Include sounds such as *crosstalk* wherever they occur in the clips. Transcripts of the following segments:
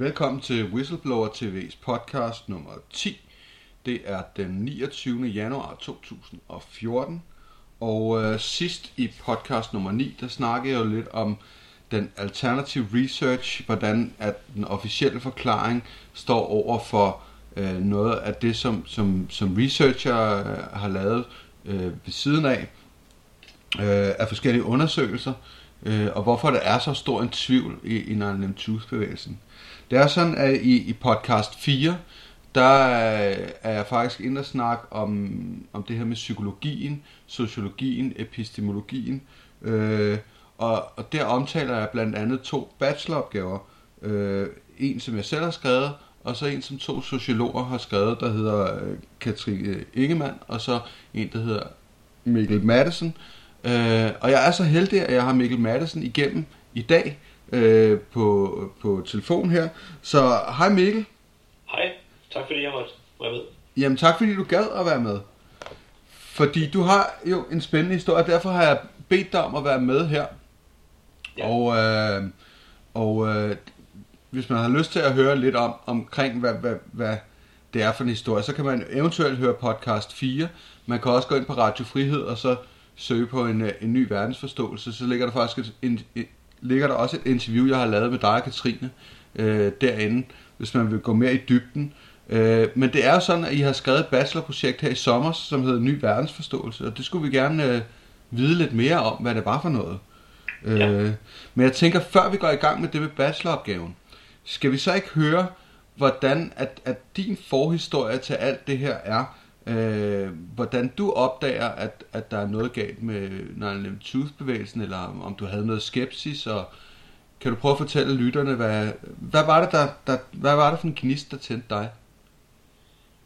Velkommen til Whistleblower TV's podcast nummer 10. Det er den 29. januar 2014. Og øh, sidst i podcast nummer 9, der snakkede jeg jo lidt om den alternative research, hvordan at den officielle forklaring står over for øh, noget af det, som, som, som researcher øh, har lavet øh, ved siden af, øh, af forskellige undersøgelser, øh, og hvorfor der er så stor en tvivl i, i 9-11-bevægelsen. Det er sådan, at i, i podcast 4, der øh, er jeg faktisk inde og snakke om, om det her med psykologien, sociologien, epistemologien, øh, og, og der omtaler jeg blandt andet to bacheloropgaver. Øh, en, som jeg selv har skrevet, og så en, som to sociologer har skrevet, der hedder øh, Katrine Ingemann, og så en, der hedder Mikkel Madsen. Øh, og jeg er så heldig, at jeg har Mikkel Madsen igennem i dag øh, på, på telefon her. Så hej Mikkel. Hej, tak fordi jeg måtte være med. Jamen tak fordi du gad at være med. Fordi du har jo en spændende historie, og derfor har jeg bedt dig om at være med her. Ja. Og, øh, og øh, hvis man har lyst til at høre lidt om omkring, hvad, hvad, hvad det er for en historie, så kan man eventuelt høre podcast 4. Man kan også gå ind på Radio Frihed og så søge på en, øh, en ny verdensforståelse. Så ligger der faktisk et, en, et, ligger der også et interview, jeg har lavet med dig og Katrine øh, derinde, hvis man vil gå mere i dybden. Øh, men det er jo sådan, at I har skrevet et bachelorprojekt her i sommer, som hedder Ny Verdensforståelse, og det skulle vi gerne øh, vide lidt mere om, hvad det var for noget. Ja. Øh, men jeg tænker, før vi går i gang med det med bacheloropgaven, skal vi så ikke høre, hvordan at, at din forhistorie til alt det her er, øh, hvordan du opdager, at, at der er noget galt med 9 bevægelsen eller om, om du havde noget skepsis, og kan du prøve at fortælle lytterne, hvad, hvad var det, der, der, hvad var det for en gnist, der tændte dig?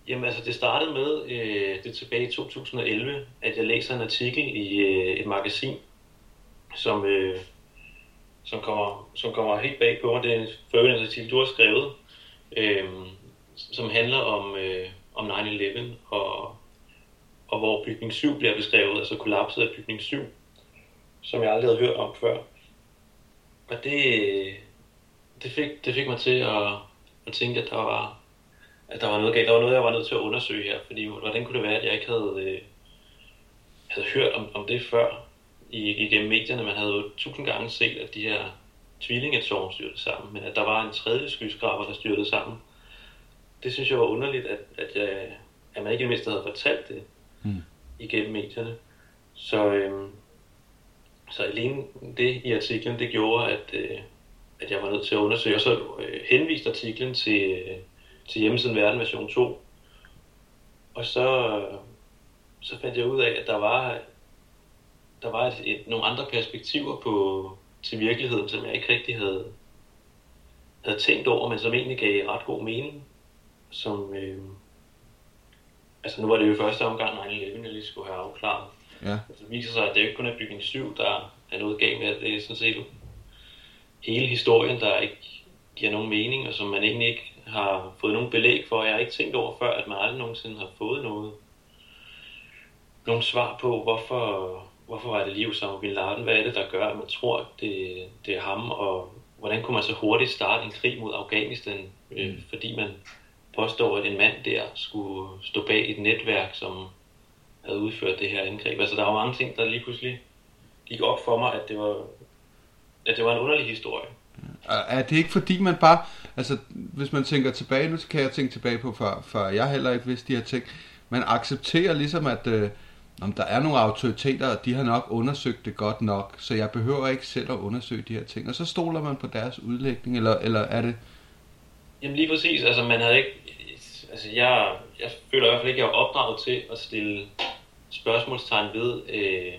Jamen altså, det startede med, øh, det er tilbage i 2011, at jeg læser en artikel i øh, et magasin, som, øh, som, kommer, som kommer helt bag på og Det er en artikel, du har skrevet, øh, som handler om, øh, om 9-11, og, og hvor bygning 7 bliver beskrevet, altså kollapset af bygning 7, som jeg aldrig havde hørt om før. Og det, det, fik, det fik mig til at, at tænke, at der var, at der var noget galt. Der var noget, jeg var nødt til at undersøge her, fordi hvordan kunne det være, at jeg ikke havde, øh, havde hørt om, om det før i, igennem medierne. Man havde jo tusind gange set, at de her tvillingetårn styrtede sammen, men at der var en tredje skyskraber, der styrtede sammen. Det synes jeg var underligt, at, at, jeg, at man ikke mindst havde fortalt det mm. igennem medierne. Så, øhm, så alene det i artiklen, det gjorde, at, øh, at jeg var nødt til at undersøge. Og så øh, henviste artiklen til, øh, til hjemmesiden Verden version 2. Og så, så fandt jeg ud af, at der var, der var et, et, nogle andre perspektiver på, til virkeligheden, som jeg ikke rigtig havde, havde tænkt over, men som egentlig gav ret god mening. Som, øh, altså nu var det jo første omgang 9-11, jeg lige skulle have afklaret. Ja. Altså, det viser sig, at det ikke kun er bygning 7, der er noget galt med. Det er sådan set hele historien, der ikke giver nogen mening, og som man egentlig ikke har fået nogen belæg for. Jeg har ikke tænkt over før, at man aldrig nogensinde har fået noget, nogen svar på, hvorfor, hvorfor var det liv som Bin Laden? Hvad er det, der gør, at man tror, at det, det er ham? Og hvordan kunne man så hurtigt starte en krig mod Afghanistan, øh, mm. fordi man påstår, at en mand der skulle stå bag et netværk, som havde udført det her angreb. Altså der var mange ting, der lige pludselig gik op for mig, at det var, at det var en underlig historie. Mm. Er det ikke fordi man bare, altså hvis man tænker tilbage, nu kan jeg tænke tilbage på, for, for jeg heller ikke vidste de her ting, man accepterer ligesom, at øh, om der er nogle autoriteter, og de har nok undersøgt det godt nok, så jeg behøver ikke selv at undersøge de her ting, og så stoler man på deres udlægning, eller, eller er det? Jamen lige præcis, altså man havde ikke, altså jeg, jeg føler i hvert fald ikke, at jeg er opdraget til at stille spørgsmålstegn ved, øh,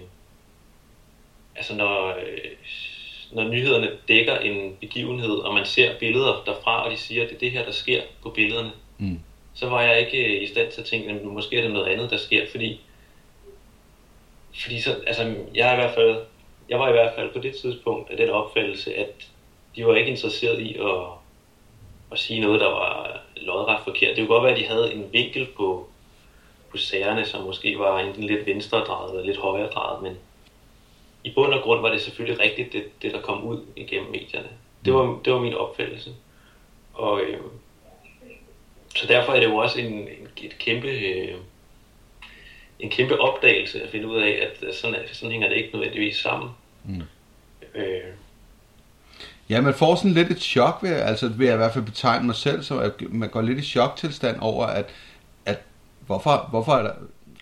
altså når, øh, når nyhederne dækker en begivenhed, og man ser billeder derfra, og de siger, at det er det her, der sker på billederne, mm. så var jeg ikke øh, i stand til at tænke, at måske er det noget andet, der sker, fordi, fordi så, altså, jeg, er i hvert fald, jeg var i hvert fald på det tidspunkt af den opfattelse, at de var ikke interesseret i at, at sige noget, der var lodret forkert. Det kunne godt være, at de havde en vinkel på, på sagerne, som måske var enten lidt venstre drejet eller lidt højre drejet, men i bund og grund var det selvfølgelig rigtigt, det, det der kom ud igennem medierne. Det var, det var min opfattelse. Og øh, så derfor er det jo også en, en et kæmpe, øh, en kæmpe opdagelse at finde ud af, at sådan, sådan hænger det ikke nødvendigvis sammen. Mm. Øh, Ja, man får sådan lidt et chok ved, altså ved at i hvert fald betegne mig selv, så at man går lidt i choktilstand over, at, at hvorfor, hvorfor, er der,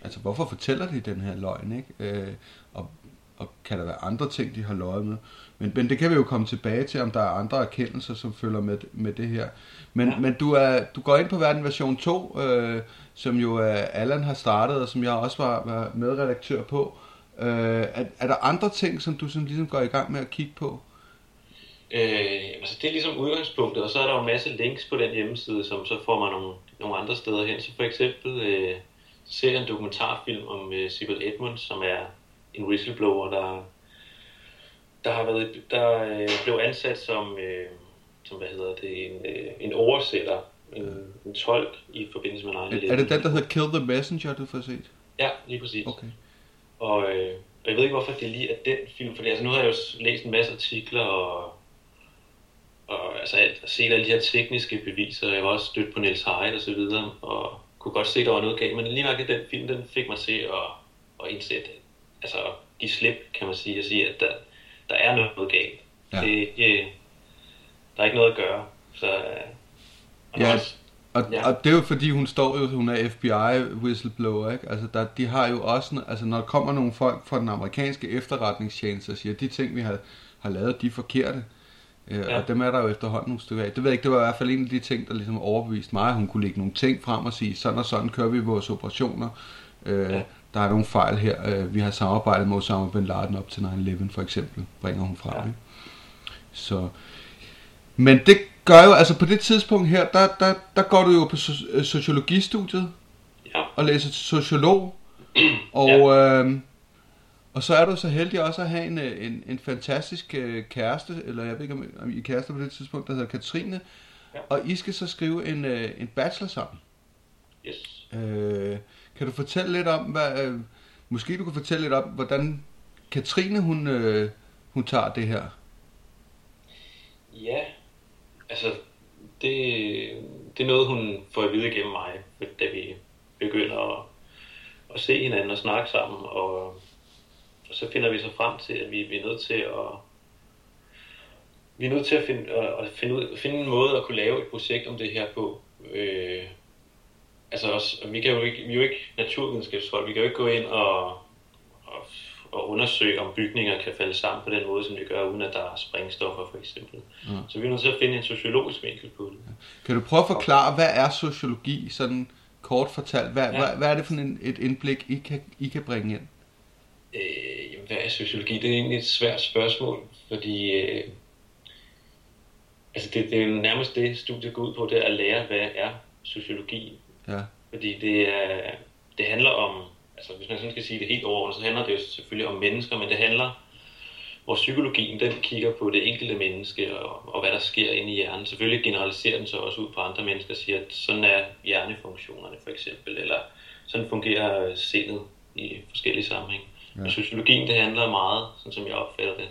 altså, hvorfor fortæller de den her løgn, ikke? Øh, og, og kan der være andre ting, de har løjet med? Men, men det kan vi jo komme tilbage til, om der er andre erkendelser, som følger med, med det her. Men, ja. men du, er, du går ind på verden version 2, øh, som jo uh, Allan har startet, og som jeg også var, var medredaktør på. Øh, er, er der andre ting, som du sådan ligesom går i gang med at kigge på? Øh, altså det er ligesom udgangspunktet, og så er der jo en masse links på den hjemmeside, som så får man nogle, nogle andre steder hen. Så for eksempel øh, ser jeg en dokumentarfilm om øh, Sibel Edmunds, som er en whistleblower, der, der har været, der øh, blev ansat som, øh, som hvad hedder det, en, øh, en oversætter, en, en tolk i forbindelse med 9 Er, er det den, der hedder Kill the Messenger, du får set? Ja, lige præcis. Okay. Og, øh, og jeg ved ikke, hvorfor det lige er den film, for altså, nu har jeg jo læst en masse artikler og altså alt, set alle de her tekniske beviser. Jeg var også stødt på Niels Heide og så videre, og kunne godt se, at der var noget galt. Men lige nok i den film, den fik mig til at, at indse, at, altså give slip, kan man sige, og sige, at der, der er noget galt. Ja. Det, det, der er ikke noget at gøre. Så, og ja, også, og, ja. og det er jo fordi, hun står jo, hun er FBI whistleblower, ikke? Altså, der, de har jo også, altså når der kommer nogle folk fra den amerikanske efterretningstjeneste og siger, at de ting, vi har, har lavet, de er forkerte, Øh, ja. Og dem er der jo efterhånden nogle stykker af. Det ved jeg ikke, det var i hvert fald en af de ting, der ligesom overbeviste mig, at hun kunne lægge nogle ting frem og sige, sådan og sådan kører vi vores operationer. Øh, ja. Der er nogle fejl her. Øh, vi har samarbejdet med Osama Bin Laden op til 9-11 for eksempel, bringer hun frem. Ja. Ikke? Så, men det gør jo, altså på det tidspunkt her, der, der, der går du jo på sociologistudiet ja. og læser sociolog. Og ja. øh, og så er du så heldig også at have en, øh, en, en fantastisk øh, kæreste, eller jeg ved ikke om, I er kærester på det tidspunkt, der hedder Katrine. Ja. Og I skal så skrive en, øh, en bachelor sammen. Yes. Øh, kan du fortælle lidt om, hvad, øh, måske du kan fortælle lidt om, hvordan Katrine hun, øh, hun tager det her? Ja, altså det, det er noget, hun får at vide gennem mig, da vi begynder at, at se hinanden og snakke sammen, og og så finder vi så frem til, at vi, vi er nødt til at vi er nødt til at finde, at finde, ud, finde en måde at kunne lave et projekt om det her på. Øh, altså også, vi, kan jo ikke, vi er jo ikke naturvidenskabsfolk, vi kan jo ikke gå ind og, og, og undersøge, om bygninger kan falde sammen på den måde, som vi gør, uden at der er sprængstoffer for eksempel. Ja. Så vi er nødt til at finde en sociologisk vinkel på det. Kan du prøve at forklare, hvad er sociologi, sådan kort fortalt? Hvad, ja. hvad, hvad er det for en, et indblik, I kan, I kan bringe ind? Øh, jamen, hvad er sociologi? Det er egentlig et svært spørgsmål, fordi øh, altså det, det er nærmest det, studiet går ud på, det er at lære, hvad er sociologi. Ja. Fordi det, er, det handler om, altså hvis man sådan skal sige det helt overordnet, så handler det jo selvfølgelig om mennesker, men det handler, hvor psykologien den kigger på det enkelte menneske og, og hvad der sker inde i hjernen. Selvfølgelig generaliserer den så også ud på andre mennesker og siger, at sådan er hjernefunktionerne for eksempel, eller sådan fungerer sindet i forskellige sammenhænge. Ja. Og sociologien, det handler meget, sådan som jeg opfatter det,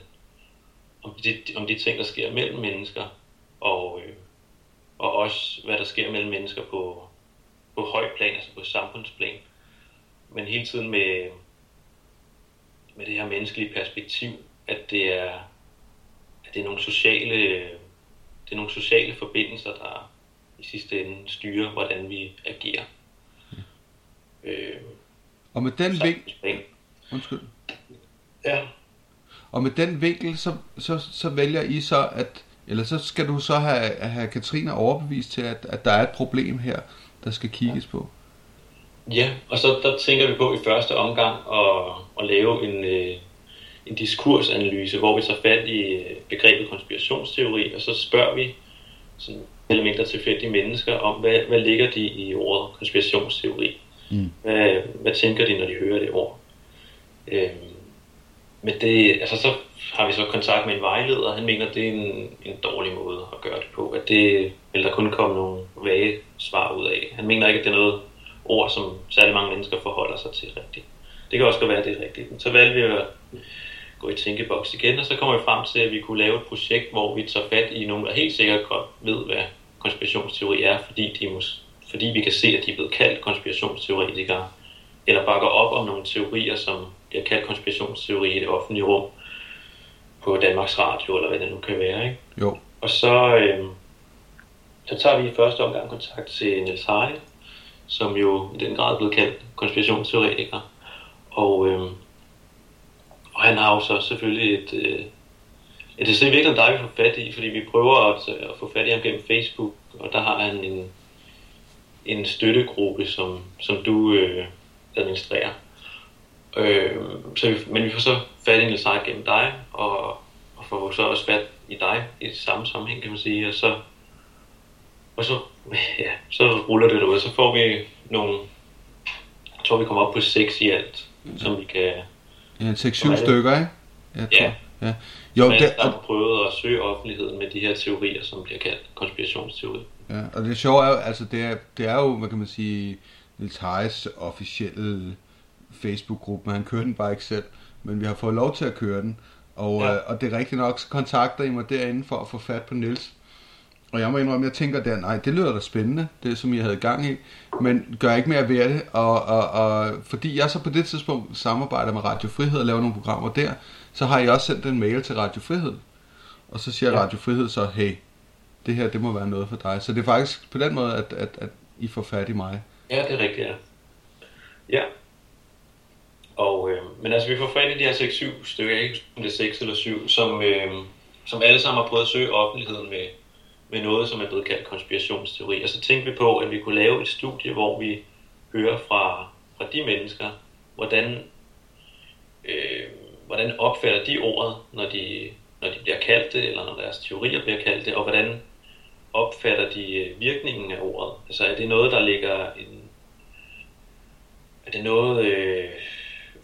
om de, om de ting, der sker mellem mennesker, og, øh, og også hvad der sker mellem mennesker på, på højt plan, altså på samfundsplan. Men hele tiden med, med det her menneskelige perspektiv, at det er, at det er nogle sociale, det er nogle sociale forbindelser, der i sidste ende styrer, hvordan vi agerer. Ja. Øh, og med den vinkel, Undskyld. Ja. Og med den vinkel, så, så, så vælger I så, at, eller så skal du så have, have Katrine overbevist til, at, at der er et problem her, der skal kigges på. Ja, og så der tænker vi på i første omgang at, at lave en, øh, en diskursanalyse, hvor vi tager fat i øh, begrebet konspirationsteori, og så spørger vi sådan elementer tilfældige mennesker om, hvad, hvad ligger de i ordet konspirationsteori? Mm. Hvad, hvad tænker de, når de hører det ord? Øh, men det, altså så har vi så kontakt med en vejleder, og han mener, det er en, en dårlig måde at gøre det på. At det vil der kun komme nogle vage svar ud af. Han mener ikke, at det er noget ord, som særlig mange mennesker forholder sig til rigtigt. Det kan også godt være, at det er rigtigt. Så valgte vi at gå i tænkeboks igen, og så kommer vi frem til, at vi kunne lave et projekt, hvor vi tager fat i nogen, der helt sikkert godt ved, hvad konspirationsteori er, fordi, de mås- fordi vi kan se, at de er blevet kaldt konspirationsteoretikere, eller bakker op om nogle teorier, som bliver kaldt konspirationsteori i det offentlige rum på Danmarks Radio, eller hvad det nu kan være. Ikke? Jo. Og så, øh, så tager vi i første omgang kontakt til Niels Heide, som jo i den grad er blevet kaldt konspirationsteoretiker. Og, øh, og han har jo så selvfølgelig et... Øh, Ja, det er så i virkeligheden dig, vi får fat i, fordi vi prøver at, at få fat i ham gennem Facebook, og der har han en, en støttegruppe, som, som du øh, administrerer. Øh, så vi, men vi får så fat i Niels Eid gennem dig, og, og får så også fat i dig i det samme sammenhæng, kan man sige, og så, og så, *laughs* ja, så ruller det ud, så får vi nogle, jeg tror vi kommer op på seks i alt, som vi kan, Ja, 6-7 Hvad er det? stykker, ikke? Jeg tror. Ja. ja. Jo, det, der har prøvet at søge offentligheden med de her teorier, som bliver kaldt konspirationsteorier. Ja, og det sjove er jo, altså det er, det er jo, hvad kan man sige, Niels Hayes officielle men han kører den bare ikke selv. Men vi har fået lov til at køre den, og, Ja. øh, og det er rigtigt nok, så kontakter I mig derinde for at få fat på Niels. Og jeg må indrømme, jeg tænker der, nej, det lyder da spændende, det som jeg havde gang i, men gør ikke mere ved det, og, og, og fordi jeg så på det tidspunkt samarbejder med Radio Frihed og laver nogle programmer der, så har jeg også sendt en mail til Radio Frihed, og så siger ja. Radio Frihed så, hey, det her, det må være noget for dig. Så det er faktisk på den måde, at, at, at I får fat i mig. Ja, det er rigtigt, ja. Ja. Og, øh, men altså, vi får fat i de her 6-7 stykker, ikke om det er 6 eller 7, som, øh, som alle sammen har prøvet at søge offentligheden med, med noget, som er blevet kaldt konspirationsteori. Og så tænkte vi på, at vi kunne lave et studie, hvor vi hører fra, fra de mennesker, hvordan, øh, hvordan opfatter de ordet, når de, når de bliver kaldt det, eller når deres teorier bliver kaldt det, og hvordan opfatter de øh, virkningen af ordet? Altså er det noget, der ligger en... Er det noget, øh,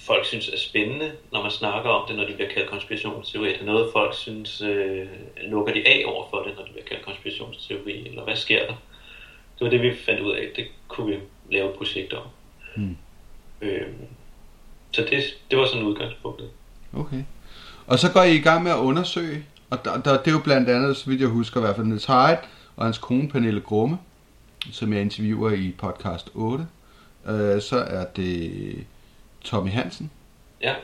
folk synes er spændende, når man snakker om det, når de bliver kaldt konspirationsteori? Er det noget, folk synes, øh, lukker de af over for det, når det bliver kaldt konspirationsteori? Eller hvad sker der? Det var det, vi fandt ud af. Det kunne vi lave et projekt om. Hmm. Øh, så det, det var sådan udgangspunktet. Okay. Og så går I i gang med at undersøge, og der, der, det er jo blandt andet, så vidt jeg husker i hvert fald, Niels Heidt og hans kone Pernille Grumme, som jeg interviewer i podcast 8. Øh, så er det Tommy Hansen, Ja,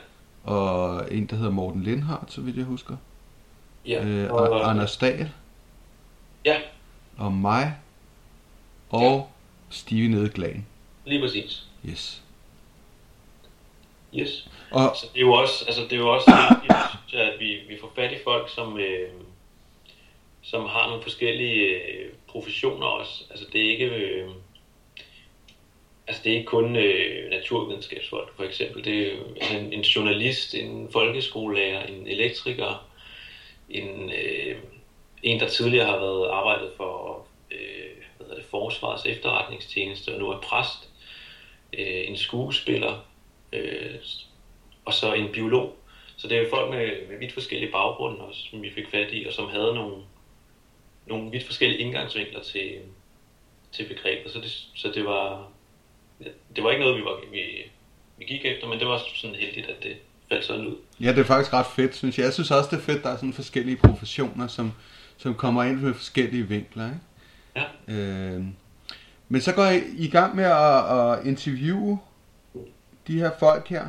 og en, der hedder Morten Lindhardt, så vidt jeg husker. ja. Øh, og Anders Dahl, ja, og mig, og Stevie Nedeglan. lige præcis. Yes. Yes. Og Så det er jo også, altså det er jo også vigtigt, at vi, vi får fat i folk, som, øh, som har nogle forskellige øh, professioner også. Altså det er ikke, øh, altså det er ikke kun øh, naturvidenskabsfolk for eksempel. Det er altså, en, en journalist, en folkeskolelærer, en elektriker, en, øh, en der tidligere har været arbejdet for øh, hvad hedder det, Forsvarets efterretningstjeneste og nu er præst, øh, en skuespiller, øh, og så en biolog. Så det er jo folk med, med vidt forskellige baggrunde også, som vi fik fat i, og som havde nogle, nogle vidt forskellige indgangsvinkler til, til begrebet. Så det, så det var det var ikke noget, vi, var, vi, vi gik efter, men det var sådan heldigt, at det faldt sådan ud. Ja, det er faktisk ret fedt, synes jeg. Jeg synes også, det er fedt, der er sådan forskellige professioner, som, som kommer ind med forskellige vinkler. Ikke? Ja. Øh, men så går I i gang med at, at interviewe de her folk her,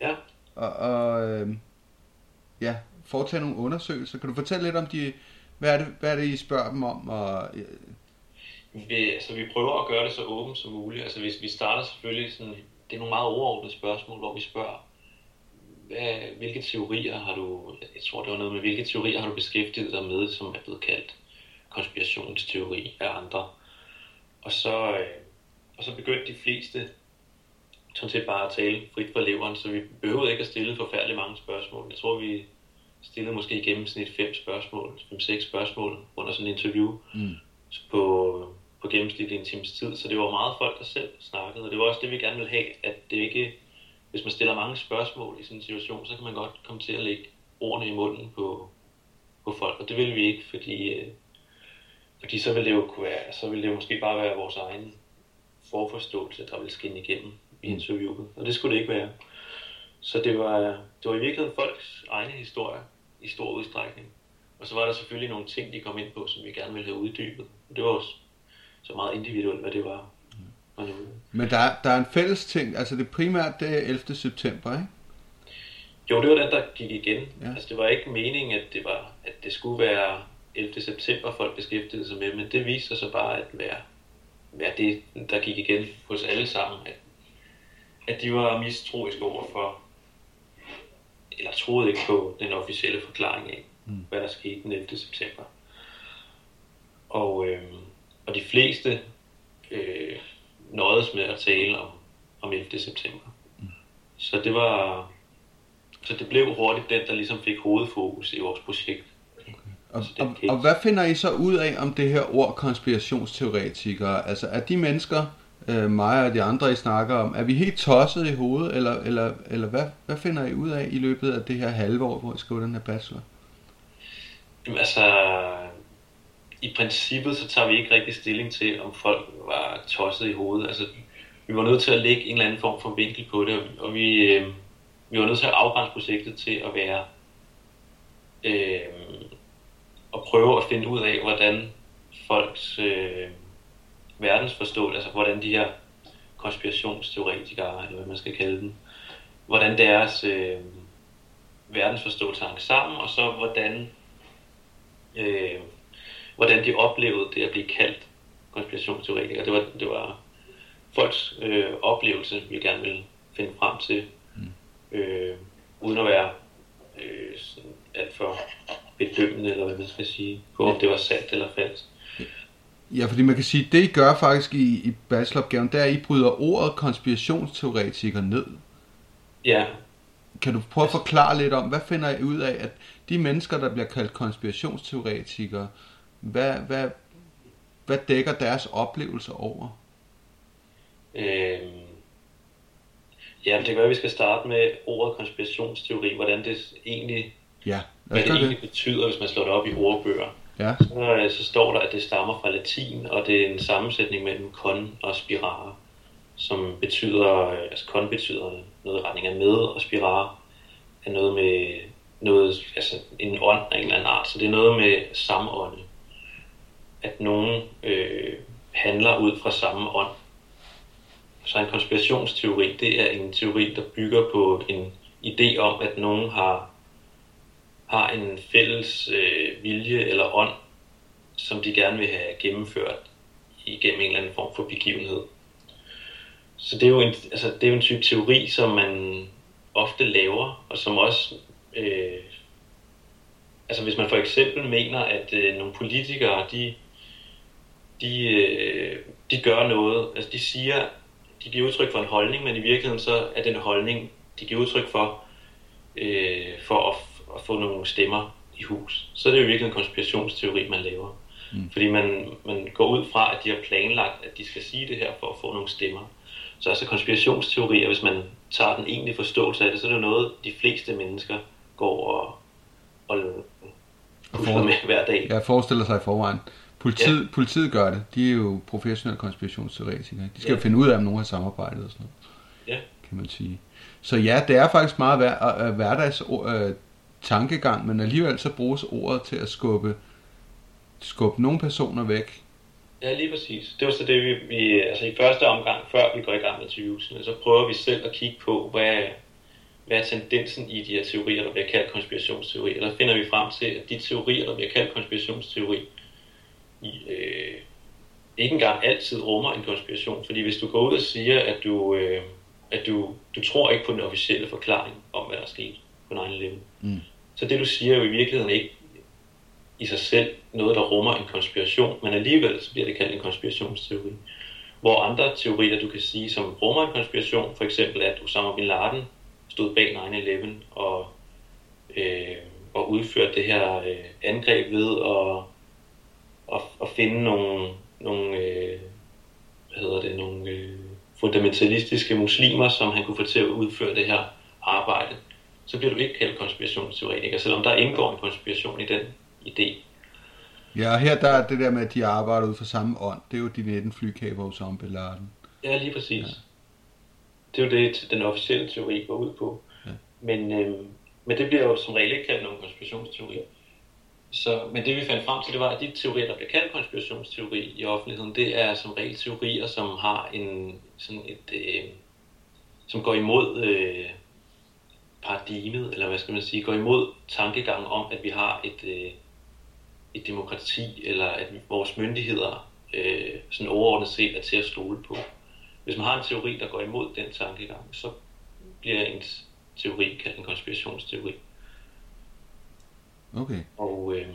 Ja. og, og øh, ja, foretage nogle undersøgelser. Kan du fortælle lidt om de, hvad er det, hvad er det I spørger dem om? Og, øh, Vi, altså, vi prøver at gøre det så åbent som muligt. Altså, hvis vi starter selvfølgelig sådan, det er nogle meget overordnede spørgsmål, hvor vi spørger, hvad, hvilke teorier har du, jeg tror det var noget med, hvilke teorier har du beskæftiget dig med, som er blevet kaldt konspirationsteori af andre. Og så, øh, og så begyndte de fleste sådan set bare at tale frit fra leveren, så vi behøvede ikke at stille forfærdeligt mange spørgsmål. Jeg tror, vi stillede måske i gennemsnit fem spørgsmål, fem-seks spørgsmål under sådan et interview mm, på, på gennemsnit i en times tid, så det var meget folk, der selv snakkede, og det var også det, vi gerne ville have, at det ikke, hvis man stiller mange spørgsmål i sådan en situation, så kan man godt komme til at lægge ordene i munden på, på folk, og det vil vi ikke, fordi, øh, fordi så vil det jo kunne være, så vil det jo måske bare være vores egen forforståelse, der vil skinne igennem i Mm. interviewet, og det skulle det ikke være. Så det var, det var i virkeligheden folks egne historier i stor udstrækning. Og så var der selvfølgelig nogle ting, de kom ind på, som vi gerne ville have uddybet. Det var også så meget individuelt, hvad det var. Mm. Men der, er, der er en fælles ting, altså det primært det er 11. september, ikke? Jo, det var den, der gik igen. Ja. Altså det var ikke meningen, at det, var, at det skulle være 11. september, folk beskæftigede sig med, men det viste sig så bare at være, være det, der gik igen hos alle sammen. At, at de var mistroiske over for, eller troede ikke på den officielle forklaring af, mm. hvad der skete den 11. september. Og, øh, og de fleste øh, nøjedes med at tale om, om 11. september. Mm. Så det var så det blev hurtigt den, der ligesom fik hovedfokus i vores projekt. Okay. Og, og, og hvad finder I så ud af om det her ord konspirationsteoretikere? Altså er de mennesker, øh, mig og de andre, I snakker om, er vi helt tosset i hovedet, eller, eller, eller hvad, hvad finder I ud af i løbet af det her halve år, hvor I skriver den her bachelor? Jamen altså, i princippet så tager vi ikke rigtig stilling til, om folk var tosset i hovedet. Altså, vi var nødt til at lægge en eller anden form for vinkel på det, og vi, øh, vi var nødt til at afgrænse projektet til at være øh, at prøve at finde ud af, hvordan folks øh, verdensforståelse, altså hvordan de her konspirationsteoretikere, eller hvad man skal kalde dem, hvordan deres øh, verdensforståelse hang sammen, og så hvordan, øh, hvordan de oplevede det at blive kaldt konspirationsteoretikere. Det var, det var folks øh, oplevelse, vi gerne ville finde frem til, mm. øh, uden at være øh, sådan alt for bedømmende, eller hvad man skal sige, på om det var sandt eller falsk. Ja, fordi man kan sige, det I gør faktisk i, i bacheloropgaven, det er, at I bryder ordet konspirationsteoretiker ned. Ja. Kan du prøve at forklare lidt om, hvad finder I ud af, at de mennesker, der bliver kaldt konspirationsteoretikere, hvad, hvad, hvad dækker deres oplevelser over? Øhm, ja, det kan være, at vi skal starte med ordet konspirationsteori, hvordan det egentlig, ja, hvad det egentlig det. betyder, hvis man slår det op i ordbøger. Ja. Så, øh, så står der, at det stammer fra latin, og det er en sammensætning mellem kon og spirare, som betyder, øh, altså kon betyder noget i retning af med, og spirare er noget med noget, altså en ånd af en eller anden art, så det er noget med samme ånd. At nogen øh, handler ud fra samme ånd. Så en konspirationsteori, det er en teori, der bygger på en idé om, at nogen har har en fælles øh, vilje eller ånd, som de gerne vil have gennemført igennem en eller anden form for begivenhed. Så det er jo en, altså, det er jo en type teori, som man ofte laver, og som også... Øh, altså hvis man for eksempel mener, at øh, nogle politikere, de, de, øh, de gør noget, altså de siger, de giver udtryk for en holdning, men i virkeligheden så er den holdning, de giver udtryk for, øh, for at at få nogle stemmer i hus, så er det jo virkelig en konspirationsteori, man laver. Mm. Fordi man, man går ud fra, at de har planlagt, at de skal sige det her for at få nogle stemmer. Så altså konspirationsteorier, hvis man tager den egentlige forståelse af det, så er det noget, de fleste mennesker går og, og for, med hver dag. Jeg forestiller sig i forvejen. Politiet, ja. politiet gør det. De er jo professionelle konspirationsteoretikere. De skal ja. jo finde ud af, om nogen har samarbejdet og sådan noget. Ja. Kan man sige. Så ja, det er faktisk meget hver, øh, hverdags øh, tankegang, men alligevel så bruges ordet til at skubbe, skubbe nogle personer væk. Ja, lige præcis. Det var så det, vi, vi altså i første omgang, før vi går i gang med interviewsene, så prøver vi selv at kigge på, hvad, hvad er tendensen i de her teorier, der bliver kaldt konspirationsteorier. Der finder vi frem til, at de teorier, der bliver kaldt konspirationsteori, i, øh, ikke engang altid rummer en konspiration. Fordi hvis du går ud og siger, at du, øh, at du, du tror ikke på den officielle forklaring om, hvad der er sket på 9-11, mm. Så det du siger er jo i virkeligheden ikke i sig selv noget, der rummer en konspiration, men alligevel så bliver det kaldt en konspirationsteori. Hvor andre teorier, du kan sige, som rummer en konspiration, for eksempel at Osama Bin Laden stod bag 9-11 og, øh, og udførte det her øh, angreb ved at, at, at finde nogle, nogle øh, hvad hedder det, nogle øh, fundamentalistiske muslimer, som han kunne få til at udføre det her arbejde så bliver du ikke kaldt konspirationsteoretiker, selvom der indgår en konspiration i den idé. Ja, og her der er det der med, at de arbejder ud fra samme ånd. Det er jo de 19 flykæber hos Bin Laden. Ja, lige præcis. Ja. Det er jo det, den officielle teori går ud på. Ja. Men, øh, men det bliver jo som regel ikke kaldt nogen konspirationsteori så, men det vi fandt frem til, det var, at de teorier, der bliver kaldt konspirationsteori i offentligheden, det er som regel teorier, som har en sådan et, øh, som går imod øh, paradigmet, eller hvad skal man sige, går imod tankegangen om, at vi har et, øh, et demokrati, eller at vores myndigheder øh, sådan overordnet set er til at stole på. Hvis man har en teori, der går imod den tankegang, så bliver ens teori kaldt en konspirationsteori. Okay. Og øh,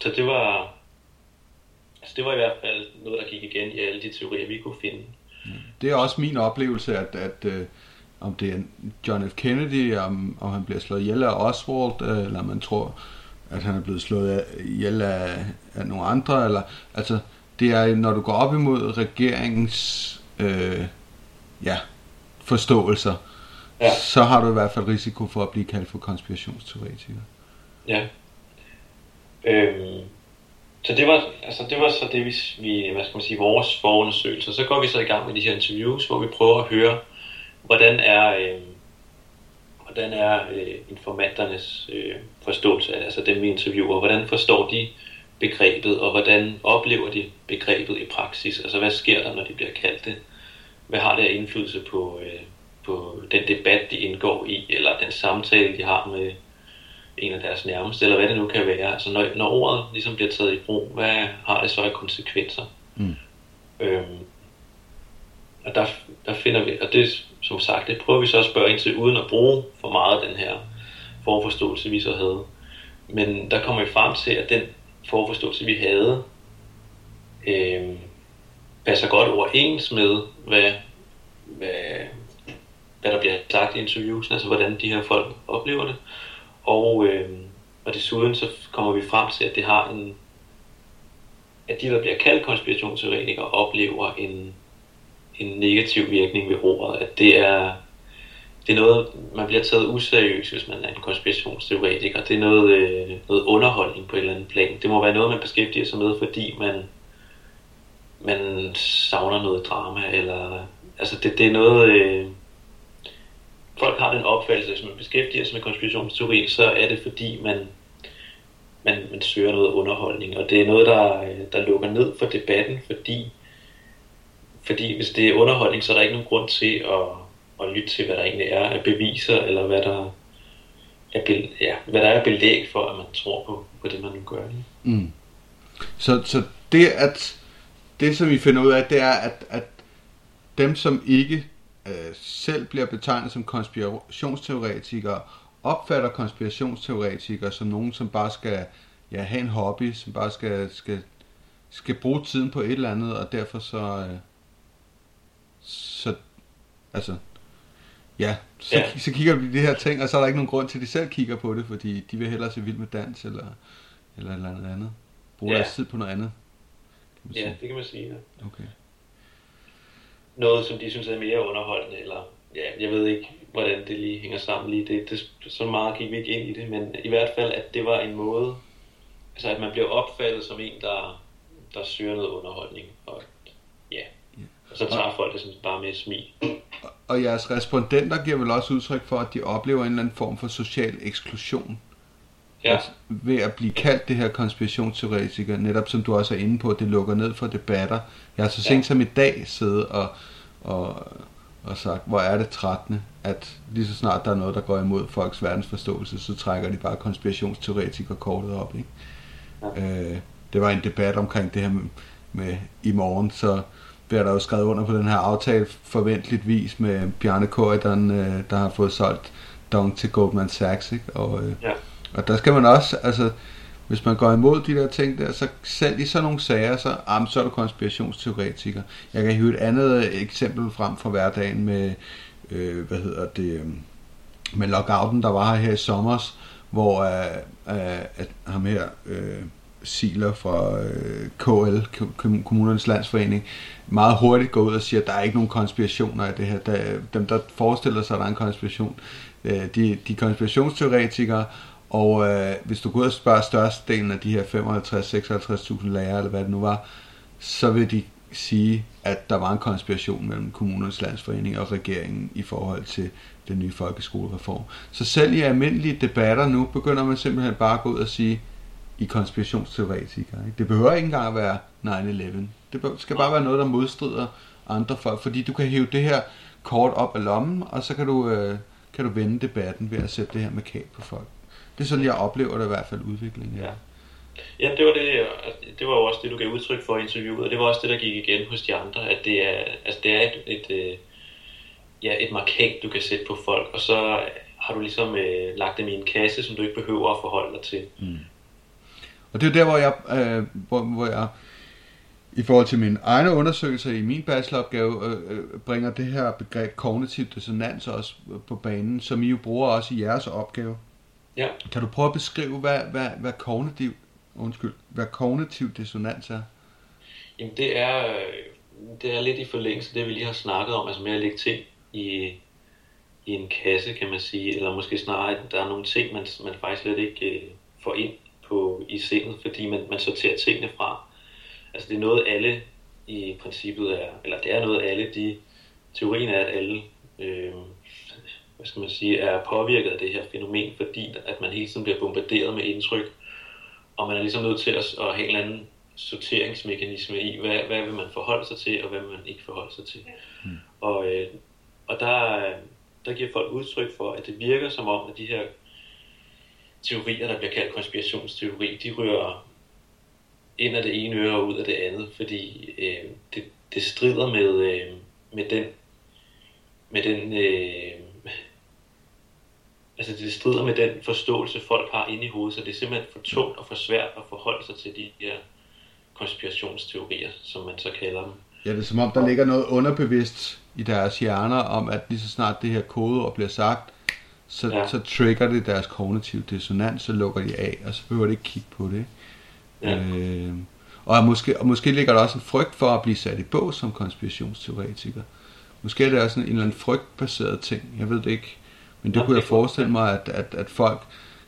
så det var, altså det var i hvert fald noget, der gik igen i alle de teorier, vi kunne finde. Det er også min oplevelse, at, at øh, om det er John F. Kennedy, om, om han bliver slået ihjel af Oswald, øh, eller man tror, at han er blevet slået ihjel af, af nogle andre, eller altså, det er, når du går op imod regeringens øh, ja, forståelser, ja. så har du i hvert fald risiko for at blive kaldt for konspirationsteoretiker. Ja. Øhm, så det var, altså det var så det, vi, vi, hvad skal man sige, vores forundersøgelse. Så går vi så i gang med de her interviews, hvor vi prøver at høre, hvordan er, øh, hvordan er øh, informanternes øh, forståelse af, altså dem vi interviewer, hvordan forstår de begrebet, og hvordan oplever de begrebet i praksis? Altså hvad sker der, når de bliver kaldt det? Hvad har det af indflydelse på, øh, på den debat, de indgår i, eller den samtale, de har med en af deres nærmeste, eller hvad det nu kan være. Altså når, når ordet ligesom bliver taget i brug, hvad har det så af konsekvenser? Mm. Øhm, og der, der finder vi, og det som sagt, det prøver vi så at spørge ind til, uden at bruge for meget af den her forforståelse, vi så havde. Men der kommer vi frem til, at den forforståelse, vi havde, øhm, passer godt overens med, hvad, hvad, hvad der bliver sagt i interviews, altså hvordan de her folk oplever det. Og, øh, og desuden så kommer vi frem til, at det har en, at de, der bliver kaldt konspirationsteoretikere, oplever en, en negativ virkning ved ordet. At det er, det er noget, man bliver taget useriøst, hvis man er en konspirationsteoretiker. Det er noget, øh, noget underholdning på et eller andet plan. Det må være noget, man beskæftiger sig med, fordi man, man savner noget drama, eller altså det, det er noget, øh, folk har den opfattelse, at hvis man beskæftiger sig med konspirationsteori, så er det fordi, man, man, man søger noget underholdning. Og det er noget, der, der lukker ned for debatten, fordi, fordi hvis det er underholdning, så er der ikke nogen grund til at, at lytte til, hvad der egentlig er af beviser, eller hvad der er, ja, hvad der er belæg for, at man tror på, på det, man nu gør. Mm. Så, så det, at det, som vi finder ud af, det er, at, at dem, som ikke øh, selv bliver betegnet som konspirationsteoretikere, opfatter konspirationsteoretikere som nogen, som bare skal ja, have en hobby, som bare skal, skal, skal bruge tiden på et eller andet, og derfor så, øh, så altså, ja, så, ja. så kigger de de her ting, og så er der ikke nogen grund til, at de selv kigger på det, fordi de vil hellere se vild med dans, eller, eller eller andet andet. Bruge ja. deres tid på noget andet. Ja, sige. det kan man sige, ja. Okay noget, som de synes er mere underholdende, eller ja, jeg ved ikke, hvordan det lige hænger sammen lige. Det, det, så meget gik vi ikke ind i det, men i hvert fald, at det var en måde, altså at man bliver opfattet som en, der, der søger noget underholdning, og ja, og så tager folk det sådan bare med smil. Og jeres respondenter giver vel også udtryk for, at de oplever en eller anden form for social eksklusion. Ja. Altså, ved at blive kaldt det her konspirationsteoretiker, netop som du også er inde på, det lukker ned for debatter. Jeg har så sent ja. som i dag siddet og, og, og sagt, hvor er det trættende, at lige så snart der er noget, der går imod folks verdensforståelse, så trækker de bare konspirationsteoretiker kortet op. Ikke? Ja. Øh, det var en debat omkring det her med, med i morgen, så bliver der jo skrevet under på den her aftale forventeligvis med Bjarne Korydon, øh, der har fået solgt Dong til Goldman Sachs, ikke? Og, øh, ja og der skal man også, altså, hvis man går imod de der ting der, så selv i sådan nogle sager, så, ah, så er du konspirationsteoretiker. Jeg kan hive et andet eksempel frem fra hverdagen med, øh, hvad hedder det, øh, med lockouten, der var her, i sommer, hvor øh, øh, at ham her, øh, Siler fra øh, KL, Kommunernes Landsforening, meget hurtigt går ud og siger, at der er ikke nogen konspirationer i det her. Der, dem, der forestiller sig, at der er en konspiration, øh, de, de konspirationsteoretikere, og øh, hvis du går ud og spørger størstedelen af de her 55-56.000 lærere, eller hvad det nu var, så vil de sige, at der var en konspiration mellem kommunernes landsforening og regeringen i forhold til den nye folkeskolereform. Så selv i almindelige debatter nu, begynder man simpelthen bare at gå ud og sige, i konspirationsteoretikere. Ikke? Det behøver ikke engang at være 9-11. Det skal bare være noget, der modstrider andre folk, fordi du kan hæve det her kort op af lommen, og så kan du, øh, kan du vende debatten ved at sætte det her med kab på folk. Det er sådan, jeg oplever det i hvert fald udviklingen. Ja. Ja, det var, det, det var jo også det, du gav udtryk for i interviewet, og det var også det, der gik igen hos de andre, at det er, altså det er et, et, et, ja, et markat, du kan sætte på folk, og så har du ligesom øh, lagt dem i en kasse, som du ikke behøver at forholde dig til. Mm. Og det er der, hvor jeg, øh, hvor, hvor jeg i forhold til mine egne undersøgelser i min bacheloropgave, øh, øh, bringer det her begreb kognitiv dissonans også på banen, som I jo bruger også i jeres opgave. Ja. Kan du prøve at beskrive, hvad, hvad, hvad, kognitiv, undskyld, hvad kognitiv dissonans er? Jamen det er, det er lidt i forlængelse det, vi lige har snakket om, altså med at lægge ting i, i en kasse, kan man sige, eller måske snarere, at der er nogle ting, man, man faktisk slet ikke øh, får ind på, i sindet, fordi man, man sorterer tingene fra. Altså det er noget alle i princippet er, eller det er noget alle de, teorien er, at alle, øh, hvad skal man sige, er påvirket af det her fænomen, fordi at man hele tiden bliver bombarderet med indtryk, og man er ligesom nødt til at, at have en eller anden sorteringsmekanisme i, hvad, hvad vil man forholde sig til, og hvad vil man ikke forholde sig til. Mm. Og, øh, og der, der giver folk udtryk for, at det virker som om, at de her teorier, der bliver kaldt konspirationsteori, de rører ind af det ene øre og ud af det andet, fordi øh, det, det strider med, øh, med den, med den øh, altså det strider med den forståelse, folk har inde i hovedet, så det er simpelthen for tungt og for svært at forholde sig til de her konspirationsteorier, som man så kalder dem. Ja, det er som om, der ligger noget underbevidst i deres hjerner om, at lige så snart det her kodeord bliver sagt, så, ja. så trigger det deres kognitive dissonans, så lukker de af, og så behøver de ikke kigge på det. Ja. Øh, og, måske, og måske ligger der også en frygt for at blive sat i bås som konspirationsteoretiker. Måske er det også en, en eller anden frygtbaseret ting, jeg ved det ikke. Men det ja, kunne jeg forestille mig, at, at, at folk